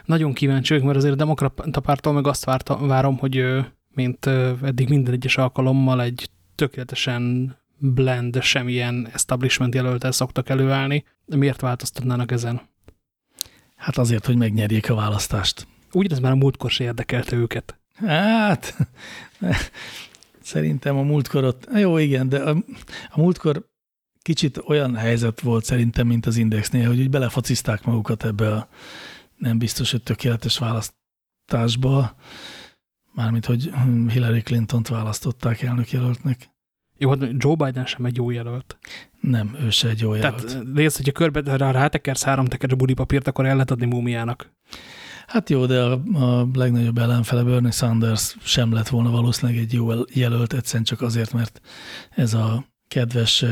Nagyon kíváncsi vagyok, mert azért a demokrata pártól meg azt várta, várom, hogy mint eddig minden egyes alkalommal egy tökéletesen blend, semmilyen establishment jelöltel szoktak előállni. De miért változtatnának ezen? Hát azért, hogy megnyerjék a választást. Úgy ez már a múltkor se érdekelte őket. Hát, szerintem a múltkorot, jó igen, de a, a múltkor kicsit olyan helyzet volt szerintem, mint az Indexnél, hogy úgy belefacizták magukat ebbe a nem biztos, hogy tökéletes választásba, mármint, hogy Hillary Clinton-t választották elnökjelöltnek. Jó, hát Joe Biden sem egy jó jelölt. Nem, ő se egy jó jelölt. Tehát nézd, hogyha körbe rátekersz három tekercs budipapírt, akkor el lehet adni múmiának. Hát jó, de a, a legnagyobb ellenfele Bernie Sanders sem lett volna valószínűleg egy jó jelölt, egyszerűen csak azért, mert ez a kedves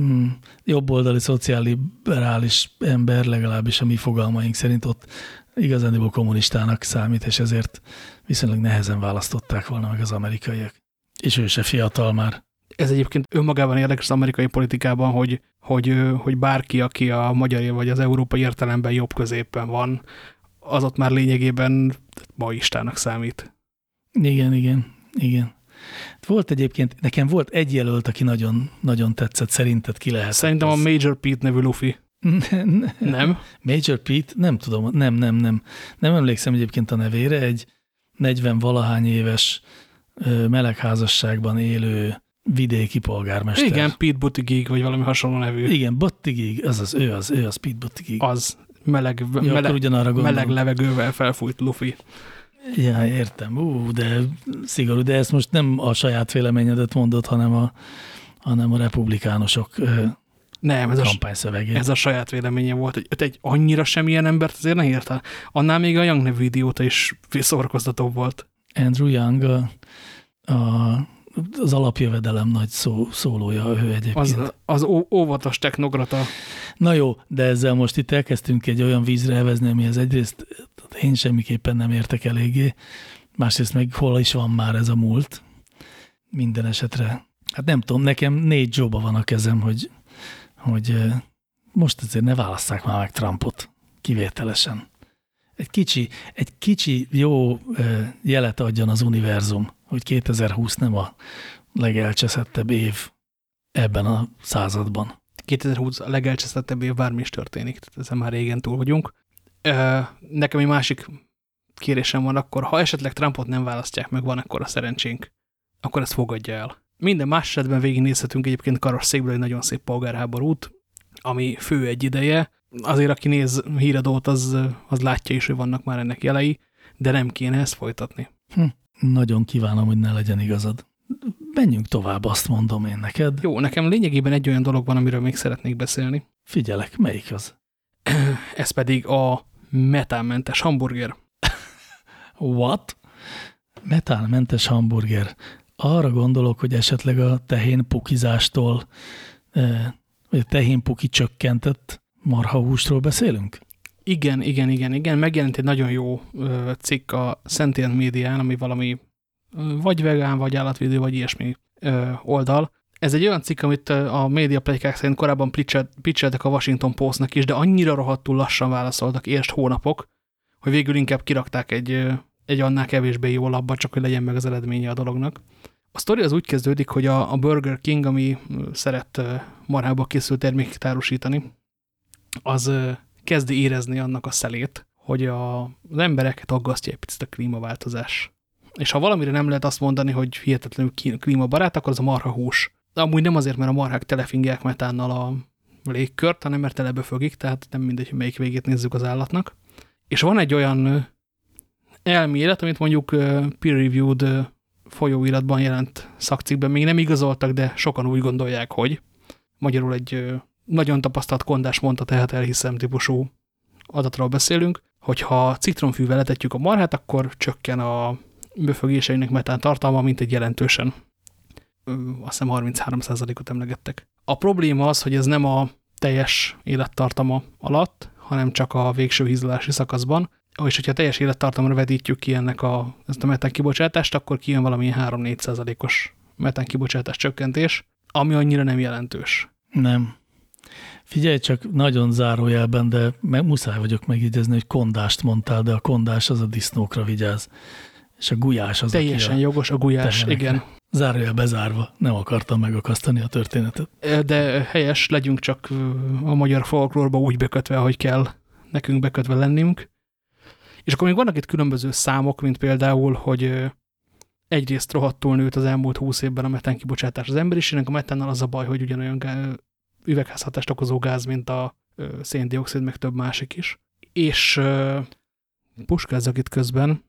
mm, jobboldali szociálliberális ember, legalábbis a mi fogalmaink szerint ott igazándiból kommunistának számít, és ezért viszonylag nehezen választották volna meg az amerikaiak. És ő se fiatal már. Ez egyébként önmagában érdekes az amerikai politikában, hogy, hogy, hogy bárki, aki a magyar vagy az európai értelemben jobb középen van, az ott már lényegében maistának számít. Igen, igen, igen. Volt egyébként, nekem volt egy jelölt, aki nagyon, nagyon tetszett, szerinted ki lehet. Szerintem a Major Pete nevű Luffy. *laughs* nem? Major Pete? Nem tudom, nem, nem, nem. Nem emlékszem egyébként a nevére, egy 40-valahány éves melegházasságban élő vidéki polgármester. Igen, Pete Buttigieg, vagy valami hasonló nevű. Igen, Buttigieg, az az, ő az, ő az Pete Buttigieg. Az, meleg, ja, meleg, meleg levegővel felfújt Luffy. Ja, értem. Ú, de szigorú, de ezt most nem a saját véleményedet mondod, hanem a, hanem a republikánusok nem, ez a, ez a saját véleménye volt, hogy egy annyira semmilyen embert azért ne érte. Annál még a Young nevű idióta is szórakoztató volt. Andrew Young a, a az alapjövedelem nagy szó, szólója ő egyébként. Az, az óvatos technokrata. Na jó, de ezzel most itt elkezdtünk egy olyan vízre elvezni, amihez egyrészt én semmiképpen nem értek eléggé, másrészt meg hol is van már ez a múlt. Minden esetre. Hát nem tudom, nekem négy jobba van a kezem, hogy, hogy most azért ne válasszák már meg Trumpot kivételesen. Egy kicsi, egy kicsi jó jelet adjon az univerzum hogy 2020 nem a legelcseszettebb év ebben a században. 2020 a legelcseszettebb év, bármi is történik, tehát ezen már régen túl vagyunk. Nekem egy másik kérésem van akkor, ha esetleg Trumpot nem választják meg, van akkor a szerencsénk, akkor ezt fogadja el. Minden más esetben végignézhetünk egyébként karosszékből egy nagyon szép polgárháborút, ami fő egy ideje. Azért, aki néz híradót, az, az látja is, hogy vannak már ennek jelei, de nem kéne ezt folytatni. Hm. Nagyon kívánom, hogy ne legyen igazad. Menjünk tovább, azt mondom én neked. Jó, nekem lényegében egy olyan dolog van, amiről még szeretnék beszélni. Figyelek, melyik az? *clears throat* Ez pedig a metánmentes hamburger. *laughs* What? Metánmentes hamburger. Arra gondolok, hogy esetleg a tehén pukizástól, eh, vagy a tehén puki csökkentett marhahústról beszélünk? Igen, igen, igen, igen. Megjelent egy nagyon jó ö, cikk a Sentient Médián, ami valami vagy vegán, vagy állatvédő, vagy ilyesmi ö, oldal. Ez egy olyan cikk, amit a média plegykák szerint korábban pitcheltek a Washington Postnak is, de annyira rohadtul lassan válaszoltak érst hónapok, hogy végül inkább kirakták egy, egy annál kevésbé jó labba, csak hogy legyen meg az eredménye a dolognak. A sztori az úgy kezdődik, hogy a, a Burger King, ami szeret marhába készült terméket árusítani, az kezdi érezni annak a szelét, hogy a, az embereket aggasztja egy picit a klímaváltozás. És ha valamire nem lehet azt mondani, hogy hihetetlenül klímabarát, akkor az a marha hús. De amúgy nem azért, mert a marhák telefingják metánnal a légkört, hanem mert telebefögik, tehát nem mindegy, hogy melyik végét nézzük az állatnak. És van egy olyan elmélet, amit mondjuk peer-reviewed folyóiratban jelent szakcikkben még nem igazoltak, de sokan úgy gondolják, hogy magyarul egy nagyon tapasztalt kondás mondta, tehát elhiszem típusú adatról beszélünk, hogyha citromfűvel etetjük a marhát, akkor csökken a befögéseinek metán tartalma, mint egy jelentősen. Azt hiszem 33%-ot emlegettek. A probléma az, hogy ez nem a teljes élettartama alatt, hanem csak a végső hízolási szakaszban, és hogyha teljes élettartamra vedítjük ki ennek a, ezt a metán kibocsátást, akkor kijön valamilyen 3-4%-os metán kibocsátás csökkentés, ami annyira nem jelentős. Nem. Figyelj csak, nagyon zárójelben, de meg, muszáj vagyok megjegyezni, hogy kondást mondtál, de a kondás az a disznókra vigyáz. És a gulyás az, Teljesen a jogos a gulyás, tehenekre. igen. Zárójel bezárva, nem akartam megakasztani a történetet. De helyes, legyünk csak a magyar folklórba úgy bekötve, hogy kell nekünk bekötve lennünk. És akkor még vannak itt különböző számok, mint például, hogy egyrészt rohadtul nőtt az elmúlt húsz évben a metán kibocsátás az emberiségnek, a metánnal az a baj, hogy ugyanolyan üvegházhatást okozó gáz, mint a széndiokszid, meg több másik is. És puskázzak itt közben,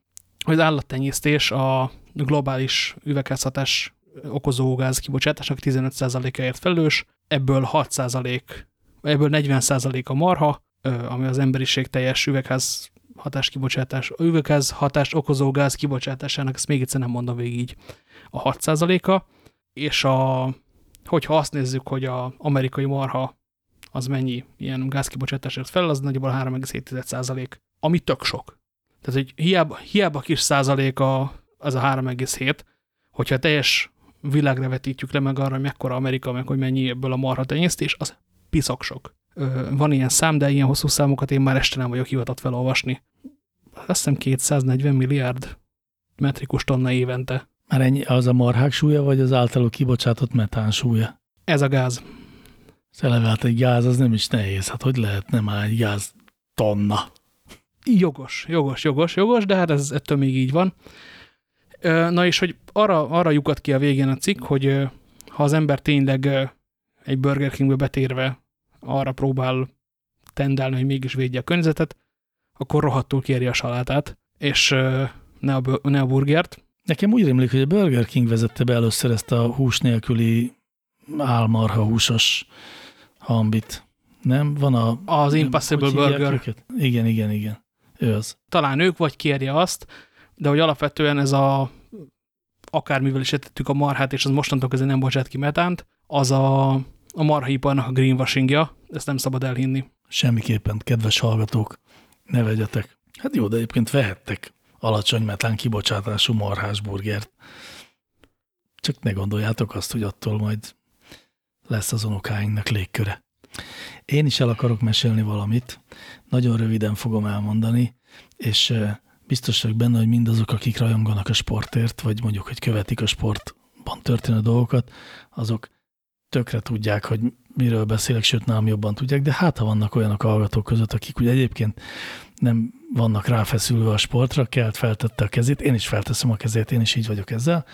hogy az állattenyésztés a globális üvegházhatás okozó gáz kibocsátásnak 15%-áért felelős, ebből 6%, ebből 40% a marha, ami az emberiség teljes üvegház hatás kibocsátás, üvegház hatás okozó gáz kibocsátásának, ezt még egyszer nem mondom végig így, a 6%-a, és a, hogyha azt nézzük, hogy az amerikai marha az mennyi ilyen gázkibocsátásért fel, az nagyjából 3,7%, ami tök sok. Tehát, hogy hiába, hiába kis százalék a, az a 3,7, hogyha teljes világra vetítjük le meg arra, hogy mekkora Amerika, meg hogy mennyi ebből a marha tenyésztés, az piszok sok. Van ilyen szám, de ilyen hosszú számokat én már este nem vagyok hivatott felolvasni. Azt hiszem 240 milliárd metrikus tonna évente. Már ennyi az a marhák súlya, vagy az általuk kibocsátott metán súlya? Ez a gáz. Eleve hát egy gáz az nem is nehéz. Hát hogy lehetne már egy gáz tonna? Jogos, jogos, jogos, jogos, de hát ez ettől még így van. Na és hogy arra, arra lyukat ki a végén a cikk, hogy ha az ember tényleg egy Burger Kingbe betérve arra próbál tendelni, hogy mégis védje a környezetet, akkor rohadtul kéri a salátát, és ne a, ne a burgert. Nekem úgy rémlik, hogy a Burger King vezette be először ezt a hús nélküli álmarha húsos hambit. Nem? Van a... Az Impossible Burger. Őket? Igen, igen, igen. Ő az. Talán ők, vagy kérje azt, de hogy alapvetően ez a akármivel is etettük a marhát, és az mostantól kezdve nem bocsát ki metánt, az a, a marhaiparnak a greenwashingja, ezt nem szabad elhinni. Semmiképpen, kedves hallgatók, ne vegyetek. Hát jó, de egyébként vehettek alacsony metán kibocsátású marhás burgert. Csak ne gondoljátok azt, hogy attól majd lesz az unokáinknak légköre. Én is el akarok mesélni valamit, nagyon röviden fogom elmondani, és biztos vagyok benne, hogy mindazok, akik rajonganak a sportért, vagy mondjuk, hogy követik a sportban történő dolgokat, azok tökre tudják, hogy miről beszélek, sőt nálam jobban tudják, de hát ha vannak olyanok hallgatók között, akik ugye egyébként nem vannak ráfeszülve a sportra, kelt feltette a kezét, én is felteszem a kezét, én is így vagyok ezzel.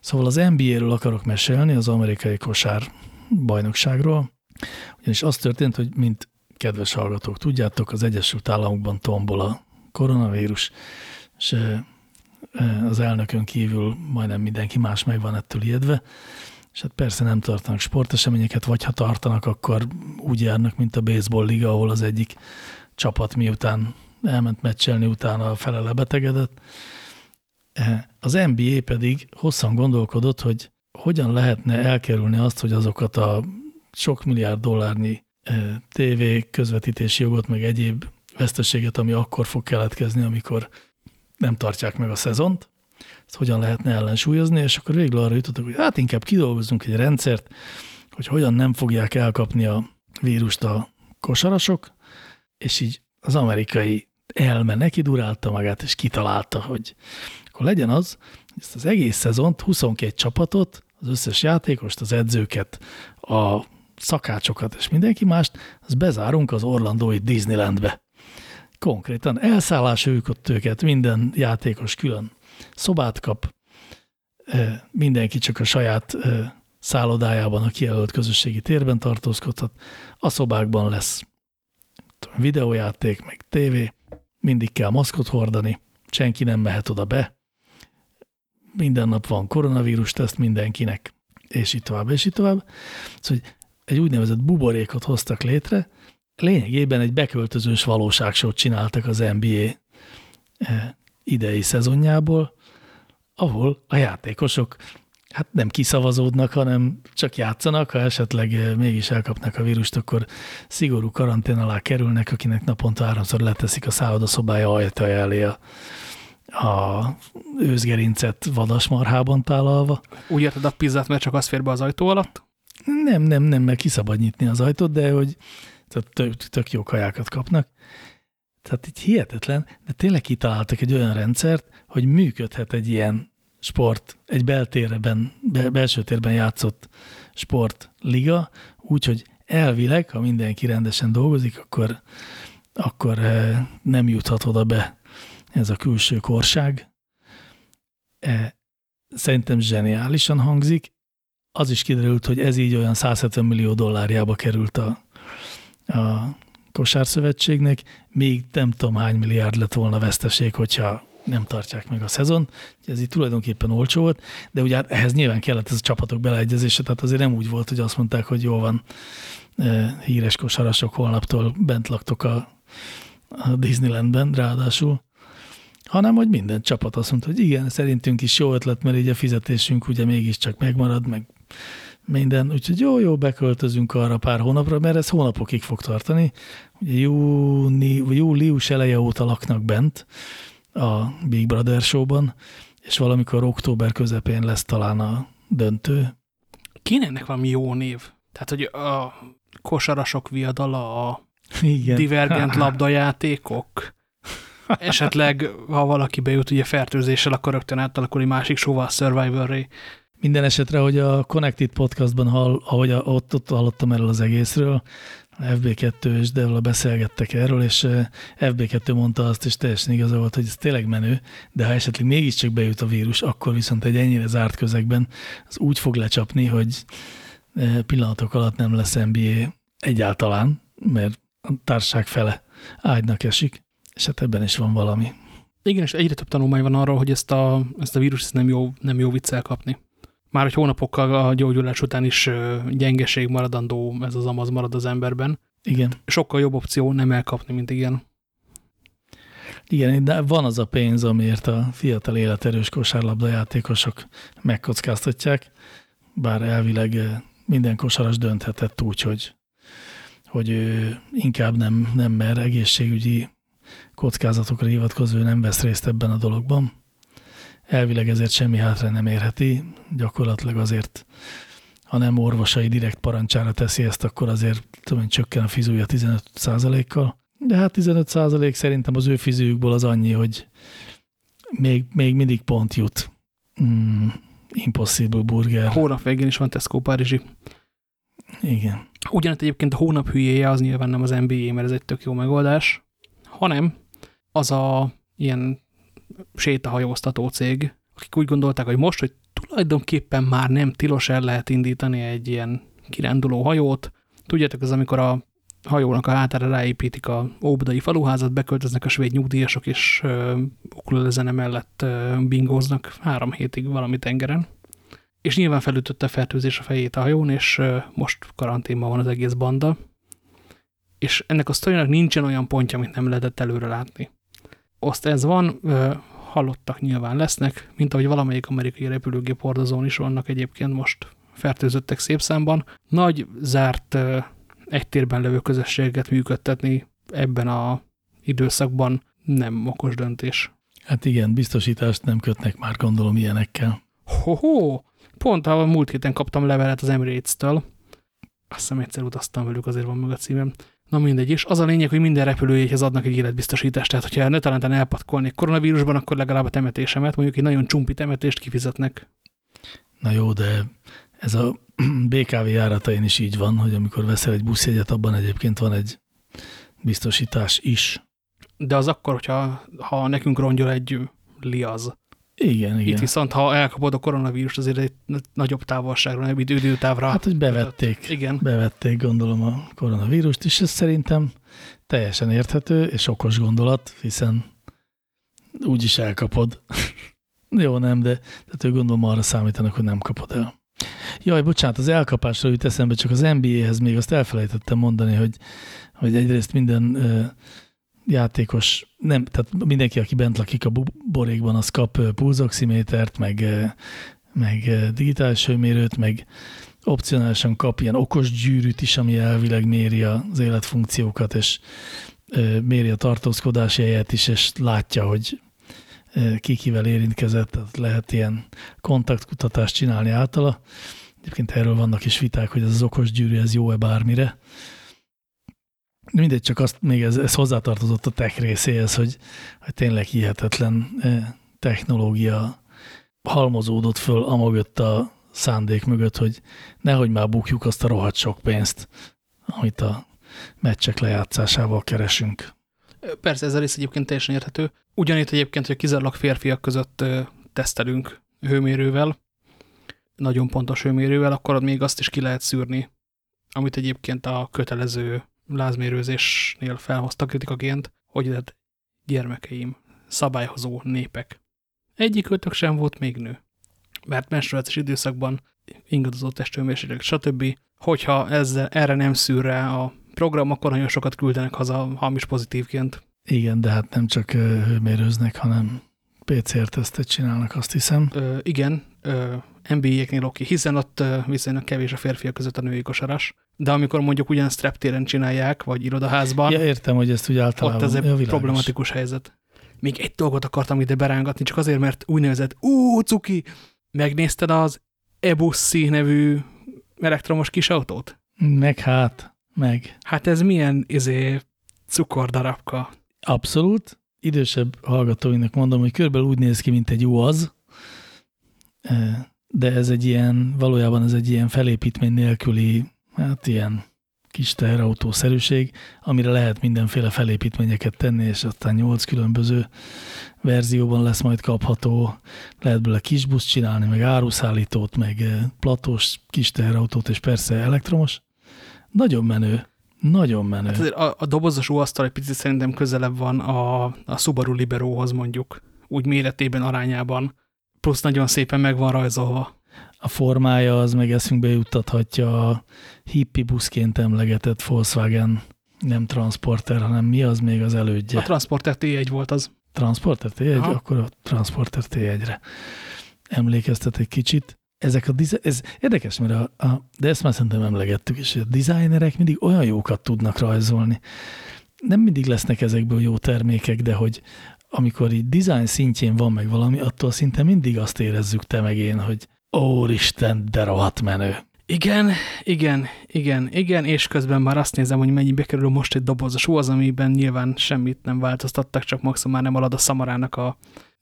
Szóval az NBA-ről akarok mesélni, az amerikai kosár bajnokságról, ugyanis az történt, hogy mint kedves hallgatók tudjátok, az Egyesült Államokban tombol a koronavírus, és az elnökön kívül majdnem mindenki más meg van ettől ijedve, és hát persze nem tartanak sporteseményeket, vagy ha tartanak, akkor úgy járnak, mint a baseball liga, ahol az egyik csapat miután elment meccselni, utána a fele lebetegedett. Az NBA pedig hosszan gondolkodott, hogy hogyan lehetne elkerülni azt, hogy azokat a sok milliárd dollárnyi TV közvetítési jogot, meg egyéb veszteséget, ami akkor fog keletkezni, amikor nem tartják meg a szezont, ezt hogyan lehetne ellensúlyozni, és akkor végül arra jutottak, hogy hát inkább kidolgozzunk egy rendszert, hogy hogyan nem fogják elkapni a vírust a kosarasok, és így az amerikai elme neki durálta magát, és kitalálta, hogy akkor legyen az, ezt az egész szezont, 22 csapatot, az összes játékost, az edzőket, a szakácsokat és mindenki mást, az bezárunk az Orlandói Disneylandbe. Konkrétan elszállás ők ott őket, minden játékos külön szobát kap, mindenki csak a saját szállodájában, a kijelölt közösségi térben tartózkodhat, a szobákban lesz videójáték, meg tévé, mindig kell maszkot hordani, senki nem mehet oda be, minden nap van koronavírus teszt mindenkinek, és így tovább, és így tovább. Szóval egy úgynevezett buborékot hoztak létre, lényegében egy beköltözős valóságsót csináltak az NBA eh, idei szezonjából, ahol a játékosok hát nem kiszavazódnak, hanem csak játszanak, ha esetleg eh, mégis elkapnak a vírust, akkor szigorú karantén alá kerülnek, akinek naponta háromszor leteszik a szállodaszobája ajtaja elé a, a őzgerincet vadasmarhában tálalva. Úgy érted a pizzát, mert csak az fér be az ajtó alatt? Nem, nem, nem, mert kiszabad nyitni az ajtót, de hogy tehát tök, tök jó kajákat kapnak. Tehát így hihetetlen, de tényleg kitaláltak egy olyan rendszert, hogy működhet egy ilyen sport, egy beltérben, belső térben játszott sportliga, úgyhogy elvileg, ha mindenki rendesen dolgozik, akkor, akkor eh, nem juthat oda be ez a külső korság. Eh, szerintem zseniálisan hangzik. Az is kiderült, hogy ez így olyan 170 millió dollárjába került a, a kosárszövetségnek, még nem tudom hány milliárd lett volna veszteség, hogyha nem tartják meg a szezon. Ez így tulajdonképpen olcsó volt, de ugye hát ehhez nyilván kellett ez a csapatok beleegyezése, tehát azért nem úgy volt, hogy azt mondták, hogy jó van, híres kosarasok holnaptól bent laktok a, a Disneylandben, ráadásul, hanem hogy minden csapat azt mondta, hogy igen, szerintünk is jó ötlet, mert így a fizetésünk ugye mégiscsak megmarad, meg minden, úgyhogy jó, jó, beköltözünk arra pár hónapra, mert ez hónapokig fog tartani. Ugye júni, július eleje óta laknak bent a Big Brother showban, és valamikor október közepén lesz talán a döntő. Kéne ennek valami jó név? Tehát, hogy a kosarasok viadala, a Igen. divergent *laughs* labdajátékok, esetleg, ha valaki bejut ugye fertőzéssel, akkor rögtön átalakul egy másik show Survivor-ré. Minden esetre, hogy a Connected podcastban, hall, ahogy a, ott, ott hallottam erről az egészről, FB2 és Devla beszélgettek erről, és FB2 mondta azt, és teljesen igaza volt, hogy ez tényleg menő, de ha esetleg mégiscsak bejut a vírus, akkor viszont egy ennyire zárt közegben az úgy fog lecsapni, hogy pillanatok alatt nem lesz NBA egyáltalán, mert a társaság fele ágynak esik, és hát ebben is van valami. Igen, és egyre több tanulmány van arról, hogy ezt a, ezt a vírus nem jó, nem jó viccel kapni már hogy hónapokkal a gyógyulás után is gyengeség maradandó, ez az amaz marad az emberben. Igen. Sokkal jobb opció nem elkapni, mint igen. Igen, de van az a pénz, amiért a fiatal életerős kosárlabda játékosok megkockáztatják, bár elvileg minden kosaras dönthetett úgy, hogy, hogy ő inkább nem, nem mer egészségügyi kockázatokra hivatkozó, nem vesz részt ebben a dologban elvileg ezért semmi hátra nem érheti, gyakorlatilag azért, ha nem orvosai direkt parancsára teszi ezt, akkor azért tudom csökken a fizúja 15% kal de hát 15% szerintem az ő fizőjükból az annyi, hogy még, még mindig pont jut. Mm, impossible burger. A hónap végén is van Tesco Párizsi. Igen. Ugyanett egyébként a hónap hülyéje az nyilván nem az NBA, mert ez egy tök jó megoldás, hanem az a ilyen sétahajóztató cég, akik úgy gondolták, hogy most, hogy tulajdonképpen már nem tilos el lehet indítani egy ilyen kiránduló hajót. Tudjátok, ez amikor a hajónak a hátára ráépítik a óbudai faluházat, beköltöznek a svéd nyugdíjasok, és ukulelezene mellett ö, bingóznak három hétig valami tengeren. És nyilván felütötte a fertőzés a fejét a hajón, és ö, most karanténban van az egész banda. És ennek a sztorinak nincsen olyan pontja, amit nem lehetett előre látni oszt ez van, halottak nyilván lesznek, mint ahogy valamelyik amerikai repülőgép hordozón is vannak egyébként most fertőzöttek szép számban. Nagy, zárt, egy térben levő közösséget működtetni ebben a időszakban nem okos döntés. Hát igen, biztosítást nem kötnek már gondolom ilyenekkel. Ho-ho! Pont a múlt héten kaptam levelet az Emirates-től. Azt hiszem egyszer utaztam velük, azért van meg a címem. Na mindegy is. Az a lényeg, hogy minden repülőjéhez adnak egy életbiztosítást. Tehát, hogyha talán elpatkolnék koronavírusban, akkor legalább a temetésemet, mondjuk egy nagyon csumpi temetést kifizetnek. Na jó, de ez a *clears throat* BKV járatain is így van, hogy amikor veszel egy buszjegyet, abban egyébként van egy biztosítás is. De az akkor, hogyha ha nekünk rongyol egy liaz. Igen, igen. Itt viszont, ha elkapod a koronavírus, azért egy nagyobb távolságra, nagyobb időtávra. Hát, hogy bevették. Igen. Bevették, gondolom, a koronavírust, és ez szerintem teljesen érthető és okos gondolat, hiszen úgyis elkapod. *laughs* Jó, nem, de tehát ő gondolom arra számítanak, hogy nem kapod el. Jaj, bocsánat, az elkapásra jut eszembe, csak az NBA-hez még azt elfelejtettem mondani, hogy, hogy egyrészt minden játékos, nem, tehát mindenki, aki bent lakik a borékban, az kap pulzoximétert, meg, meg digitális hőmérőt, meg opcionálisan kap ilyen okos gyűrűt is, ami elvileg méri az életfunkciókat, és méri a tartózkodási helyet is, és látja, hogy ki kivel érintkezett, tehát lehet ilyen kontaktkutatást csinálni általa. Egyébként erről vannak is viták, hogy ez az okos gyűrű, ez jó-e bármire. Mindegy, csak azt még ez, ez hozzátartozott a tech részéhez, hogy, hogy tényleg hihetetlen eh, technológia halmozódott föl amögött a szándék mögött, hogy nehogy már bukjuk azt a rohadt sok pénzt, amit a meccsek lejátszásával keresünk. Persze, ez a rész egyébként teljesen érthető. Ugyanitt egyébként, hogy kizárólag férfiak között tesztelünk hőmérővel, nagyon pontos hőmérővel, akkor még azt is ki lehet szűrni, amit egyébként a kötelező lázmérőzésnél felhozta kritikaként, hogy hát gyermekeim, szabályhozó népek. Egyik ötök sem volt még nő. Mert menstruációs időszakban ingadozó testőmérséklet, stb. Hogyha ezzel, erre nem szűr rá a program, akkor nagyon sokat küldenek haza hamis pozitívként. Igen, de hát nem csak hőmérőznek, hanem PCR-tesztet csinálnak, azt hiszem. Ö, igen, NBA-eknél oké, hiszen ott viszonylag kevés a férfiak között a női kosaras. De amikor mondjuk ugyanezt reptéren csinálják, vagy irodaházban, Ja, értem, hogy ezt úgy általában. ott ez egy ja, problematikus helyzet. Még egy dolgot akartam ide berángatni, csak azért, mert úgynevezett, ú, cuki, megnézted az Ebussi nevű elektromos kis autót? Meg hát, meg. Hát ez milyen izé, cukordarabka. Abszolút. Idősebb hallgatóinak mondom, hogy körülbelül úgy néz ki, mint egy UAZ, de ez egy ilyen, valójában ez egy ilyen felépítmény nélküli, hát ilyen kis teherautószerűség, amire lehet mindenféle felépítményeket tenni, és aztán nyolc különböző verzióban lesz majd kapható. Lehet belőle kisbusz csinálni, meg áruszállítót, meg eh, platós kis teherautót, és persze elektromos. Nagyon menő. Nagyon menő. Hát a, a dobozos asztal egy picit szerintem közelebb van a, a Subaru Liberóhoz mondjuk, úgy méretében, arányában, plusz nagyon szépen meg van rajzolva. A formája az meg eszünkbe juttathatja a hippi buszként emlegetett Volkswagen nem transporter, hanem mi az még az elődje? A Transporter T1 volt az. Transporter T1, Aha. akkor a Transporter T1-re emlékeztet egy kicsit. Ezek a ez érdekes, mert a, a, de ezt már szerintem emlegettük is, hogy a designerek mindig olyan jókat tudnak rajzolni. Nem mindig lesznek ezekből jó termékek, de hogy amikor így design szintjén van meg valami, attól szinte mindig azt érezzük te meg én, hogy Úristen, de rohadt menő. Igen, igen, igen, igen, és közben már azt nézem, hogy mennyibe kerül most egy dobozos az, amiben nyilván semmit nem változtattak, csak maximum már nem alad a szamarának a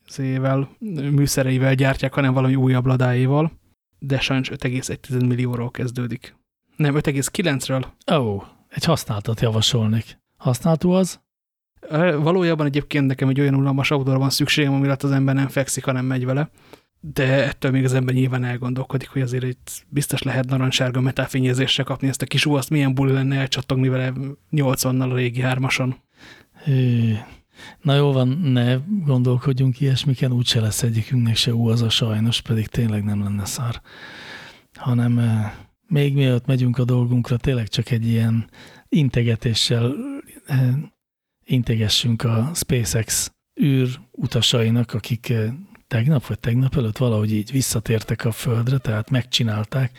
szével, műszereivel gyártják, hanem valami újabb ladáival, de sajnos 5,1 millióról kezdődik. Nem, 5,9-ről. Ó, egy használtat javasolnék. Használtó az? Valójában egyébként nekem egy olyan unalmas autóra van szükségem, ami az ember nem fekszik, hanem megy vele. De ettől még az ember nyilván elgondolkodik, hogy azért itt biztos lehet narancssárga metálfényezésre kapni ezt a kis azt milyen buli lenne elcsattogni vele 80-nal a régi hármason. Hű. Na jó van, ne gondolkodjunk ilyesmiken, úgyse lesz egyikünknek se ú az a sajnos, pedig tényleg nem lenne szar. Hanem még mielőtt megyünk a dolgunkra, tényleg csak egy ilyen integetéssel integessünk a SpaceX űr utasainak, akik eh, tegnap vagy tegnap előtt valahogy így visszatértek a Földre, tehát megcsinálták.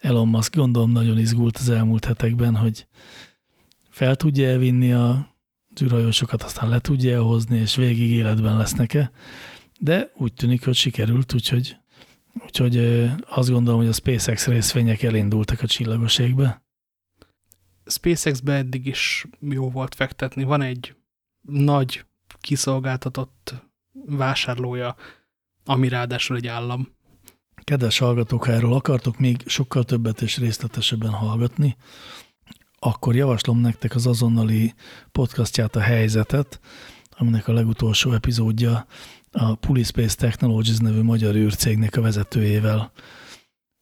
Elon Musk gondolom nagyon izgult az elmúlt hetekben, hogy fel tudja elvinni a űrhajósokat, aztán le tudja elhozni, és végig életben lesznek-e. De úgy tűnik, hogy sikerült, úgyhogy, úgyhogy ö, azt gondolom, hogy a SpaceX részvények elindultak a csillagos égbe. SpaceX-be eddig is jó volt fektetni. Van egy nagy kiszolgáltatott vásárlója, ami ráadásul egy állam. Kedves hallgatók, ha erről akartok még sokkal többet és részletesebben hallgatni, akkor javaslom nektek az azonnali podcastját, a helyzetet, aminek a legutolsó epizódja a Pulispace Technologies nevű magyar űrcégnek a vezetőjével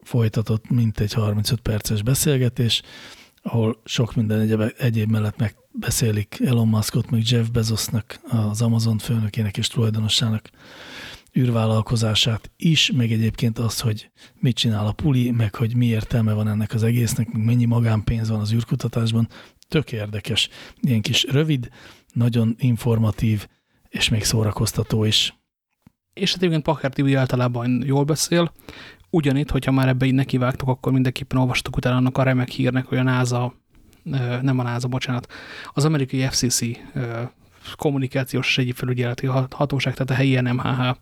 folytatott mintegy 35 perces beszélgetés, ahol sok minden egyéb, egyéb mellett megbeszélik Elon Muskot, meg Jeff Bezosnak, az Amazon főnökének és tulajdonosának űrvállalkozását is, meg egyébként azt, hogy mit csinál a puli, meg hogy mi értelme van ennek az egésznek, meg mennyi magánpénz van az űrkutatásban. Tök érdekes. Ilyen kis rövid, nagyon informatív, és még szórakoztató is. És hát egyébként Packer TV általában jól beszél. Ugyanitt, hogyha már ebbe így nekivágtok, akkor mindenképpen olvastok utána annak a remek hírnek, hogy a NASA, nem a NASA, bocsánat, az amerikai FCC kommunikációs és egyéb felügyeleti hat- hatóság, tehát a helyi NMHH,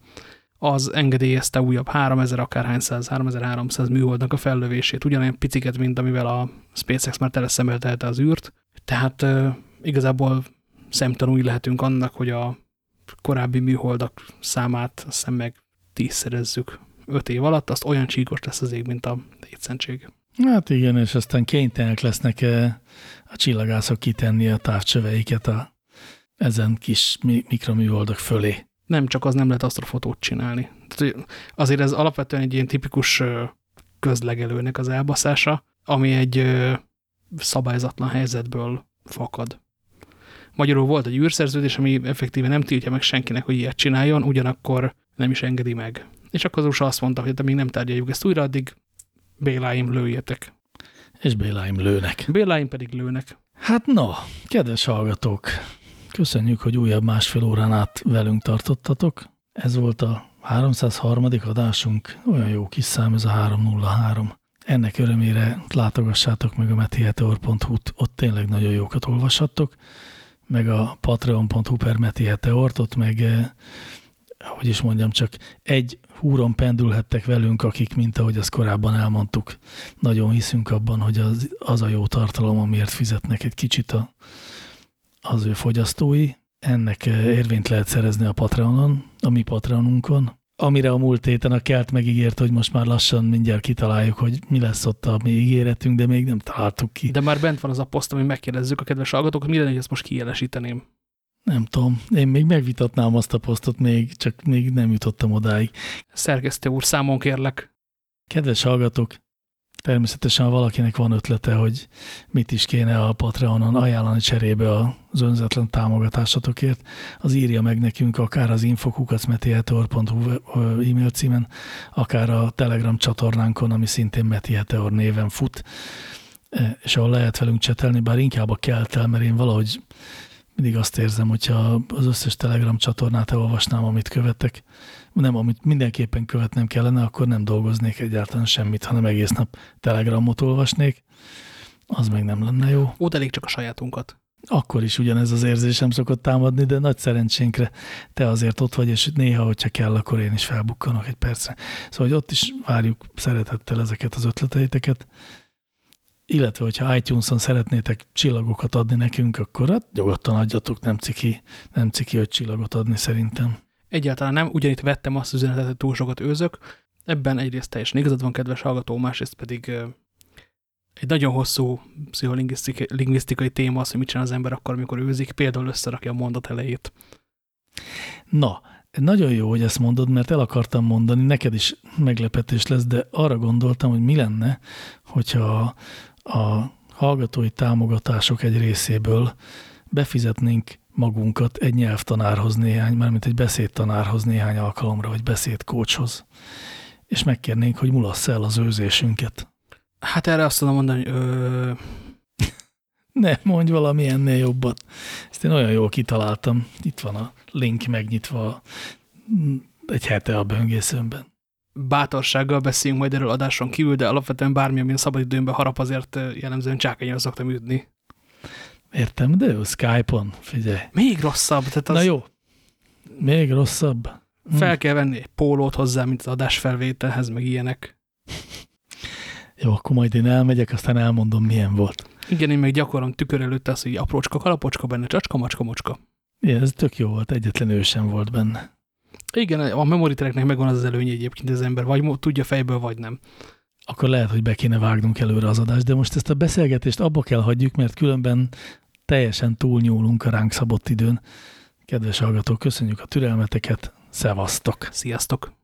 az engedélyezte újabb 3000 akárhány száz, 3300 műholdnak a fellövését, ugyanolyan piciket, mint amivel a SpaceX már teleszemeltelte az űrt. Tehát ö, igazából szemtanúi lehetünk annak, hogy a korábbi műholdak számát azt meg tízszerezzük öt év alatt, azt olyan csíkos lesz az ég, mint a létszentség. Hát igen, és aztán kénytelenek lesznek eh, a csillagászok kitenni a távcsöveiket a ezen kis mi- mikroműholdak fölé. Nem csak az nem lehet asztrofotót csinálni. Tehát, azért ez alapvetően egy ilyen tipikus közlegelőnek az elbaszása, ami egy szabályzatlan helyzetből fakad. Magyarul volt egy űrszerződés, ami effektíve nem tiltja meg senkinek, hogy ilyet csináljon, ugyanakkor nem is engedi meg. És akkor az USA azt mondta, hogy de még nem tárgyaljuk ezt újra, addig Béláim lőjetek. És Béláim lőnek. Béláim pedig lőnek. Hát na, kedves hallgatók, köszönjük, hogy újabb másfél órán át velünk tartottatok. Ez volt a 303. adásunk, olyan jó kis szám ez a 303. Ennek örömére látogassátok meg a metiheteor.hu-t, ott tényleg nagyon jókat olvashattok, meg a patreon.hu per metiheteort, ott meg, eh, hogy is mondjam, csak egy húron pendülhettek velünk, akik, mint ahogy azt korábban elmondtuk, nagyon hiszünk abban, hogy az, az a jó tartalom, amiért fizetnek egy kicsit a, az ő fogyasztói. Ennek eh, érvényt lehet szerezni a Patreonon, a mi Patreonunkon, amire a múlt héten a kelt megígért, hogy most már lassan mindjárt kitaláljuk, hogy mi lesz ott a mi ígéretünk, de még nem találtuk ki. De már bent van az a poszt, ami megkérdezzük a kedves hallgatókat, mi lenne, hogy ezt most kijelesíteném? Nem tudom, én még megvitatnám azt a posztot, még csak még nem jutottam odáig. Szerkesztő úr, számon kérlek. Kedves hallgatók, természetesen ha valakinek van ötlete, hogy mit is kéne a Patreonon ajánlani cserébe az önzetlen támogatásatokért, az írja meg nekünk akár az infokukacmetieteor.hu e-mail címen, akár a Telegram csatornánkon, ami szintén Metieteor néven fut, e, és ahol lehet velünk csetelni, bár inkább a keltel, mert én valahogy mindig azt érzem, hogyha az összes Telegram csatornát elolvasnám, amit követek, nem, amit mindenképpen követnem kellene, akkor nem dolgoznék egyáltalán semmit, hanem egész nap Telegramot olvasnék, az meg nem lenne jó. Ott elég csak a sajátunkat. Akkor is ugyanez az érzésem szokott támadni, de nagy szerencsénkre te azért ott vagy, és néha, hogyha kell, akkor én is felbukkanok egy percre. Szóval, hogy ott is várjuk szeretettel ezeket az ötleteiteket, illetve, hogyha iTunes-on szeretnétek csillagokat adni nekünk, akkor hát nyugodtan adjatok, nem ciki, nem ciki, hogy csillagot adni szerintem. Egyáltalán nem, ugyanitt vettem azt az üzenetet, hogy túl sokat őzök. Ebben egyrészt teljesen igazad van, kedves hallgató, másrészt pedig egy nagyon hosszú pszicholingvisztikai téma az, hogy mit csinál az ember akkor, amikor őzik, például összerakja a mondat elejét. Na, nagyon jó, hogy ezt mondod, mert el akartam mondani, neked is meglepetés lesz, de arra gondoltam, hogy mi lenne, hogyha a hallgatói támogatások egy részéből befizetnénk magunkat egy nyelvtanárhoz néhány, mármint egy beszédtanárhoz néhány alkalomra, vagy beszédkócshoz, és megkérnénk, hogy mulassz el az őzésünket. Hát erre azt tudom mondani, hogy ö... *laughs* ne mondj valami ennél jobbat. Ezt én olyan jól kitaláltam. Itt van a link megnyitva egy hete a böngészőmben. Bátorsággal beszéljünk majd erről adáson kívül, de alapvetően bármi, ami a szabadidőmben harap, azért jellemzően csákányra szoktam ütni. Értem, de jó, Skype-on, figyelj. Még rosszabb. Tehát az Na jó, még rosszabb. Fel kell venni egy pólót hozzá, mint az adásfelvételhez, meg ilyenek. Jó, akkor majd én elmegyek, aztán elmondom, milyen volt. Igen, én meg gyakorlom tükör előtt azt, hogy aprócska kalapocska benne, csacska, macska, mocska. Igen, ez tök jó volt, egyetlen ő sem volt benne. Igen, a memory megvan az, az előnye egyébként az ember, vagy tudja fejből, vagy nem. Akkor lehet, hogy be kéne vágnunk előre az adást, de most ezt a beszélgetést abba kell hagyjuk, mert különben teljesen túlnyúlunk a ránk szabott időn. Kedves hallgatók, köszönjük a türelmeteket, szevasztok! Sziasztok!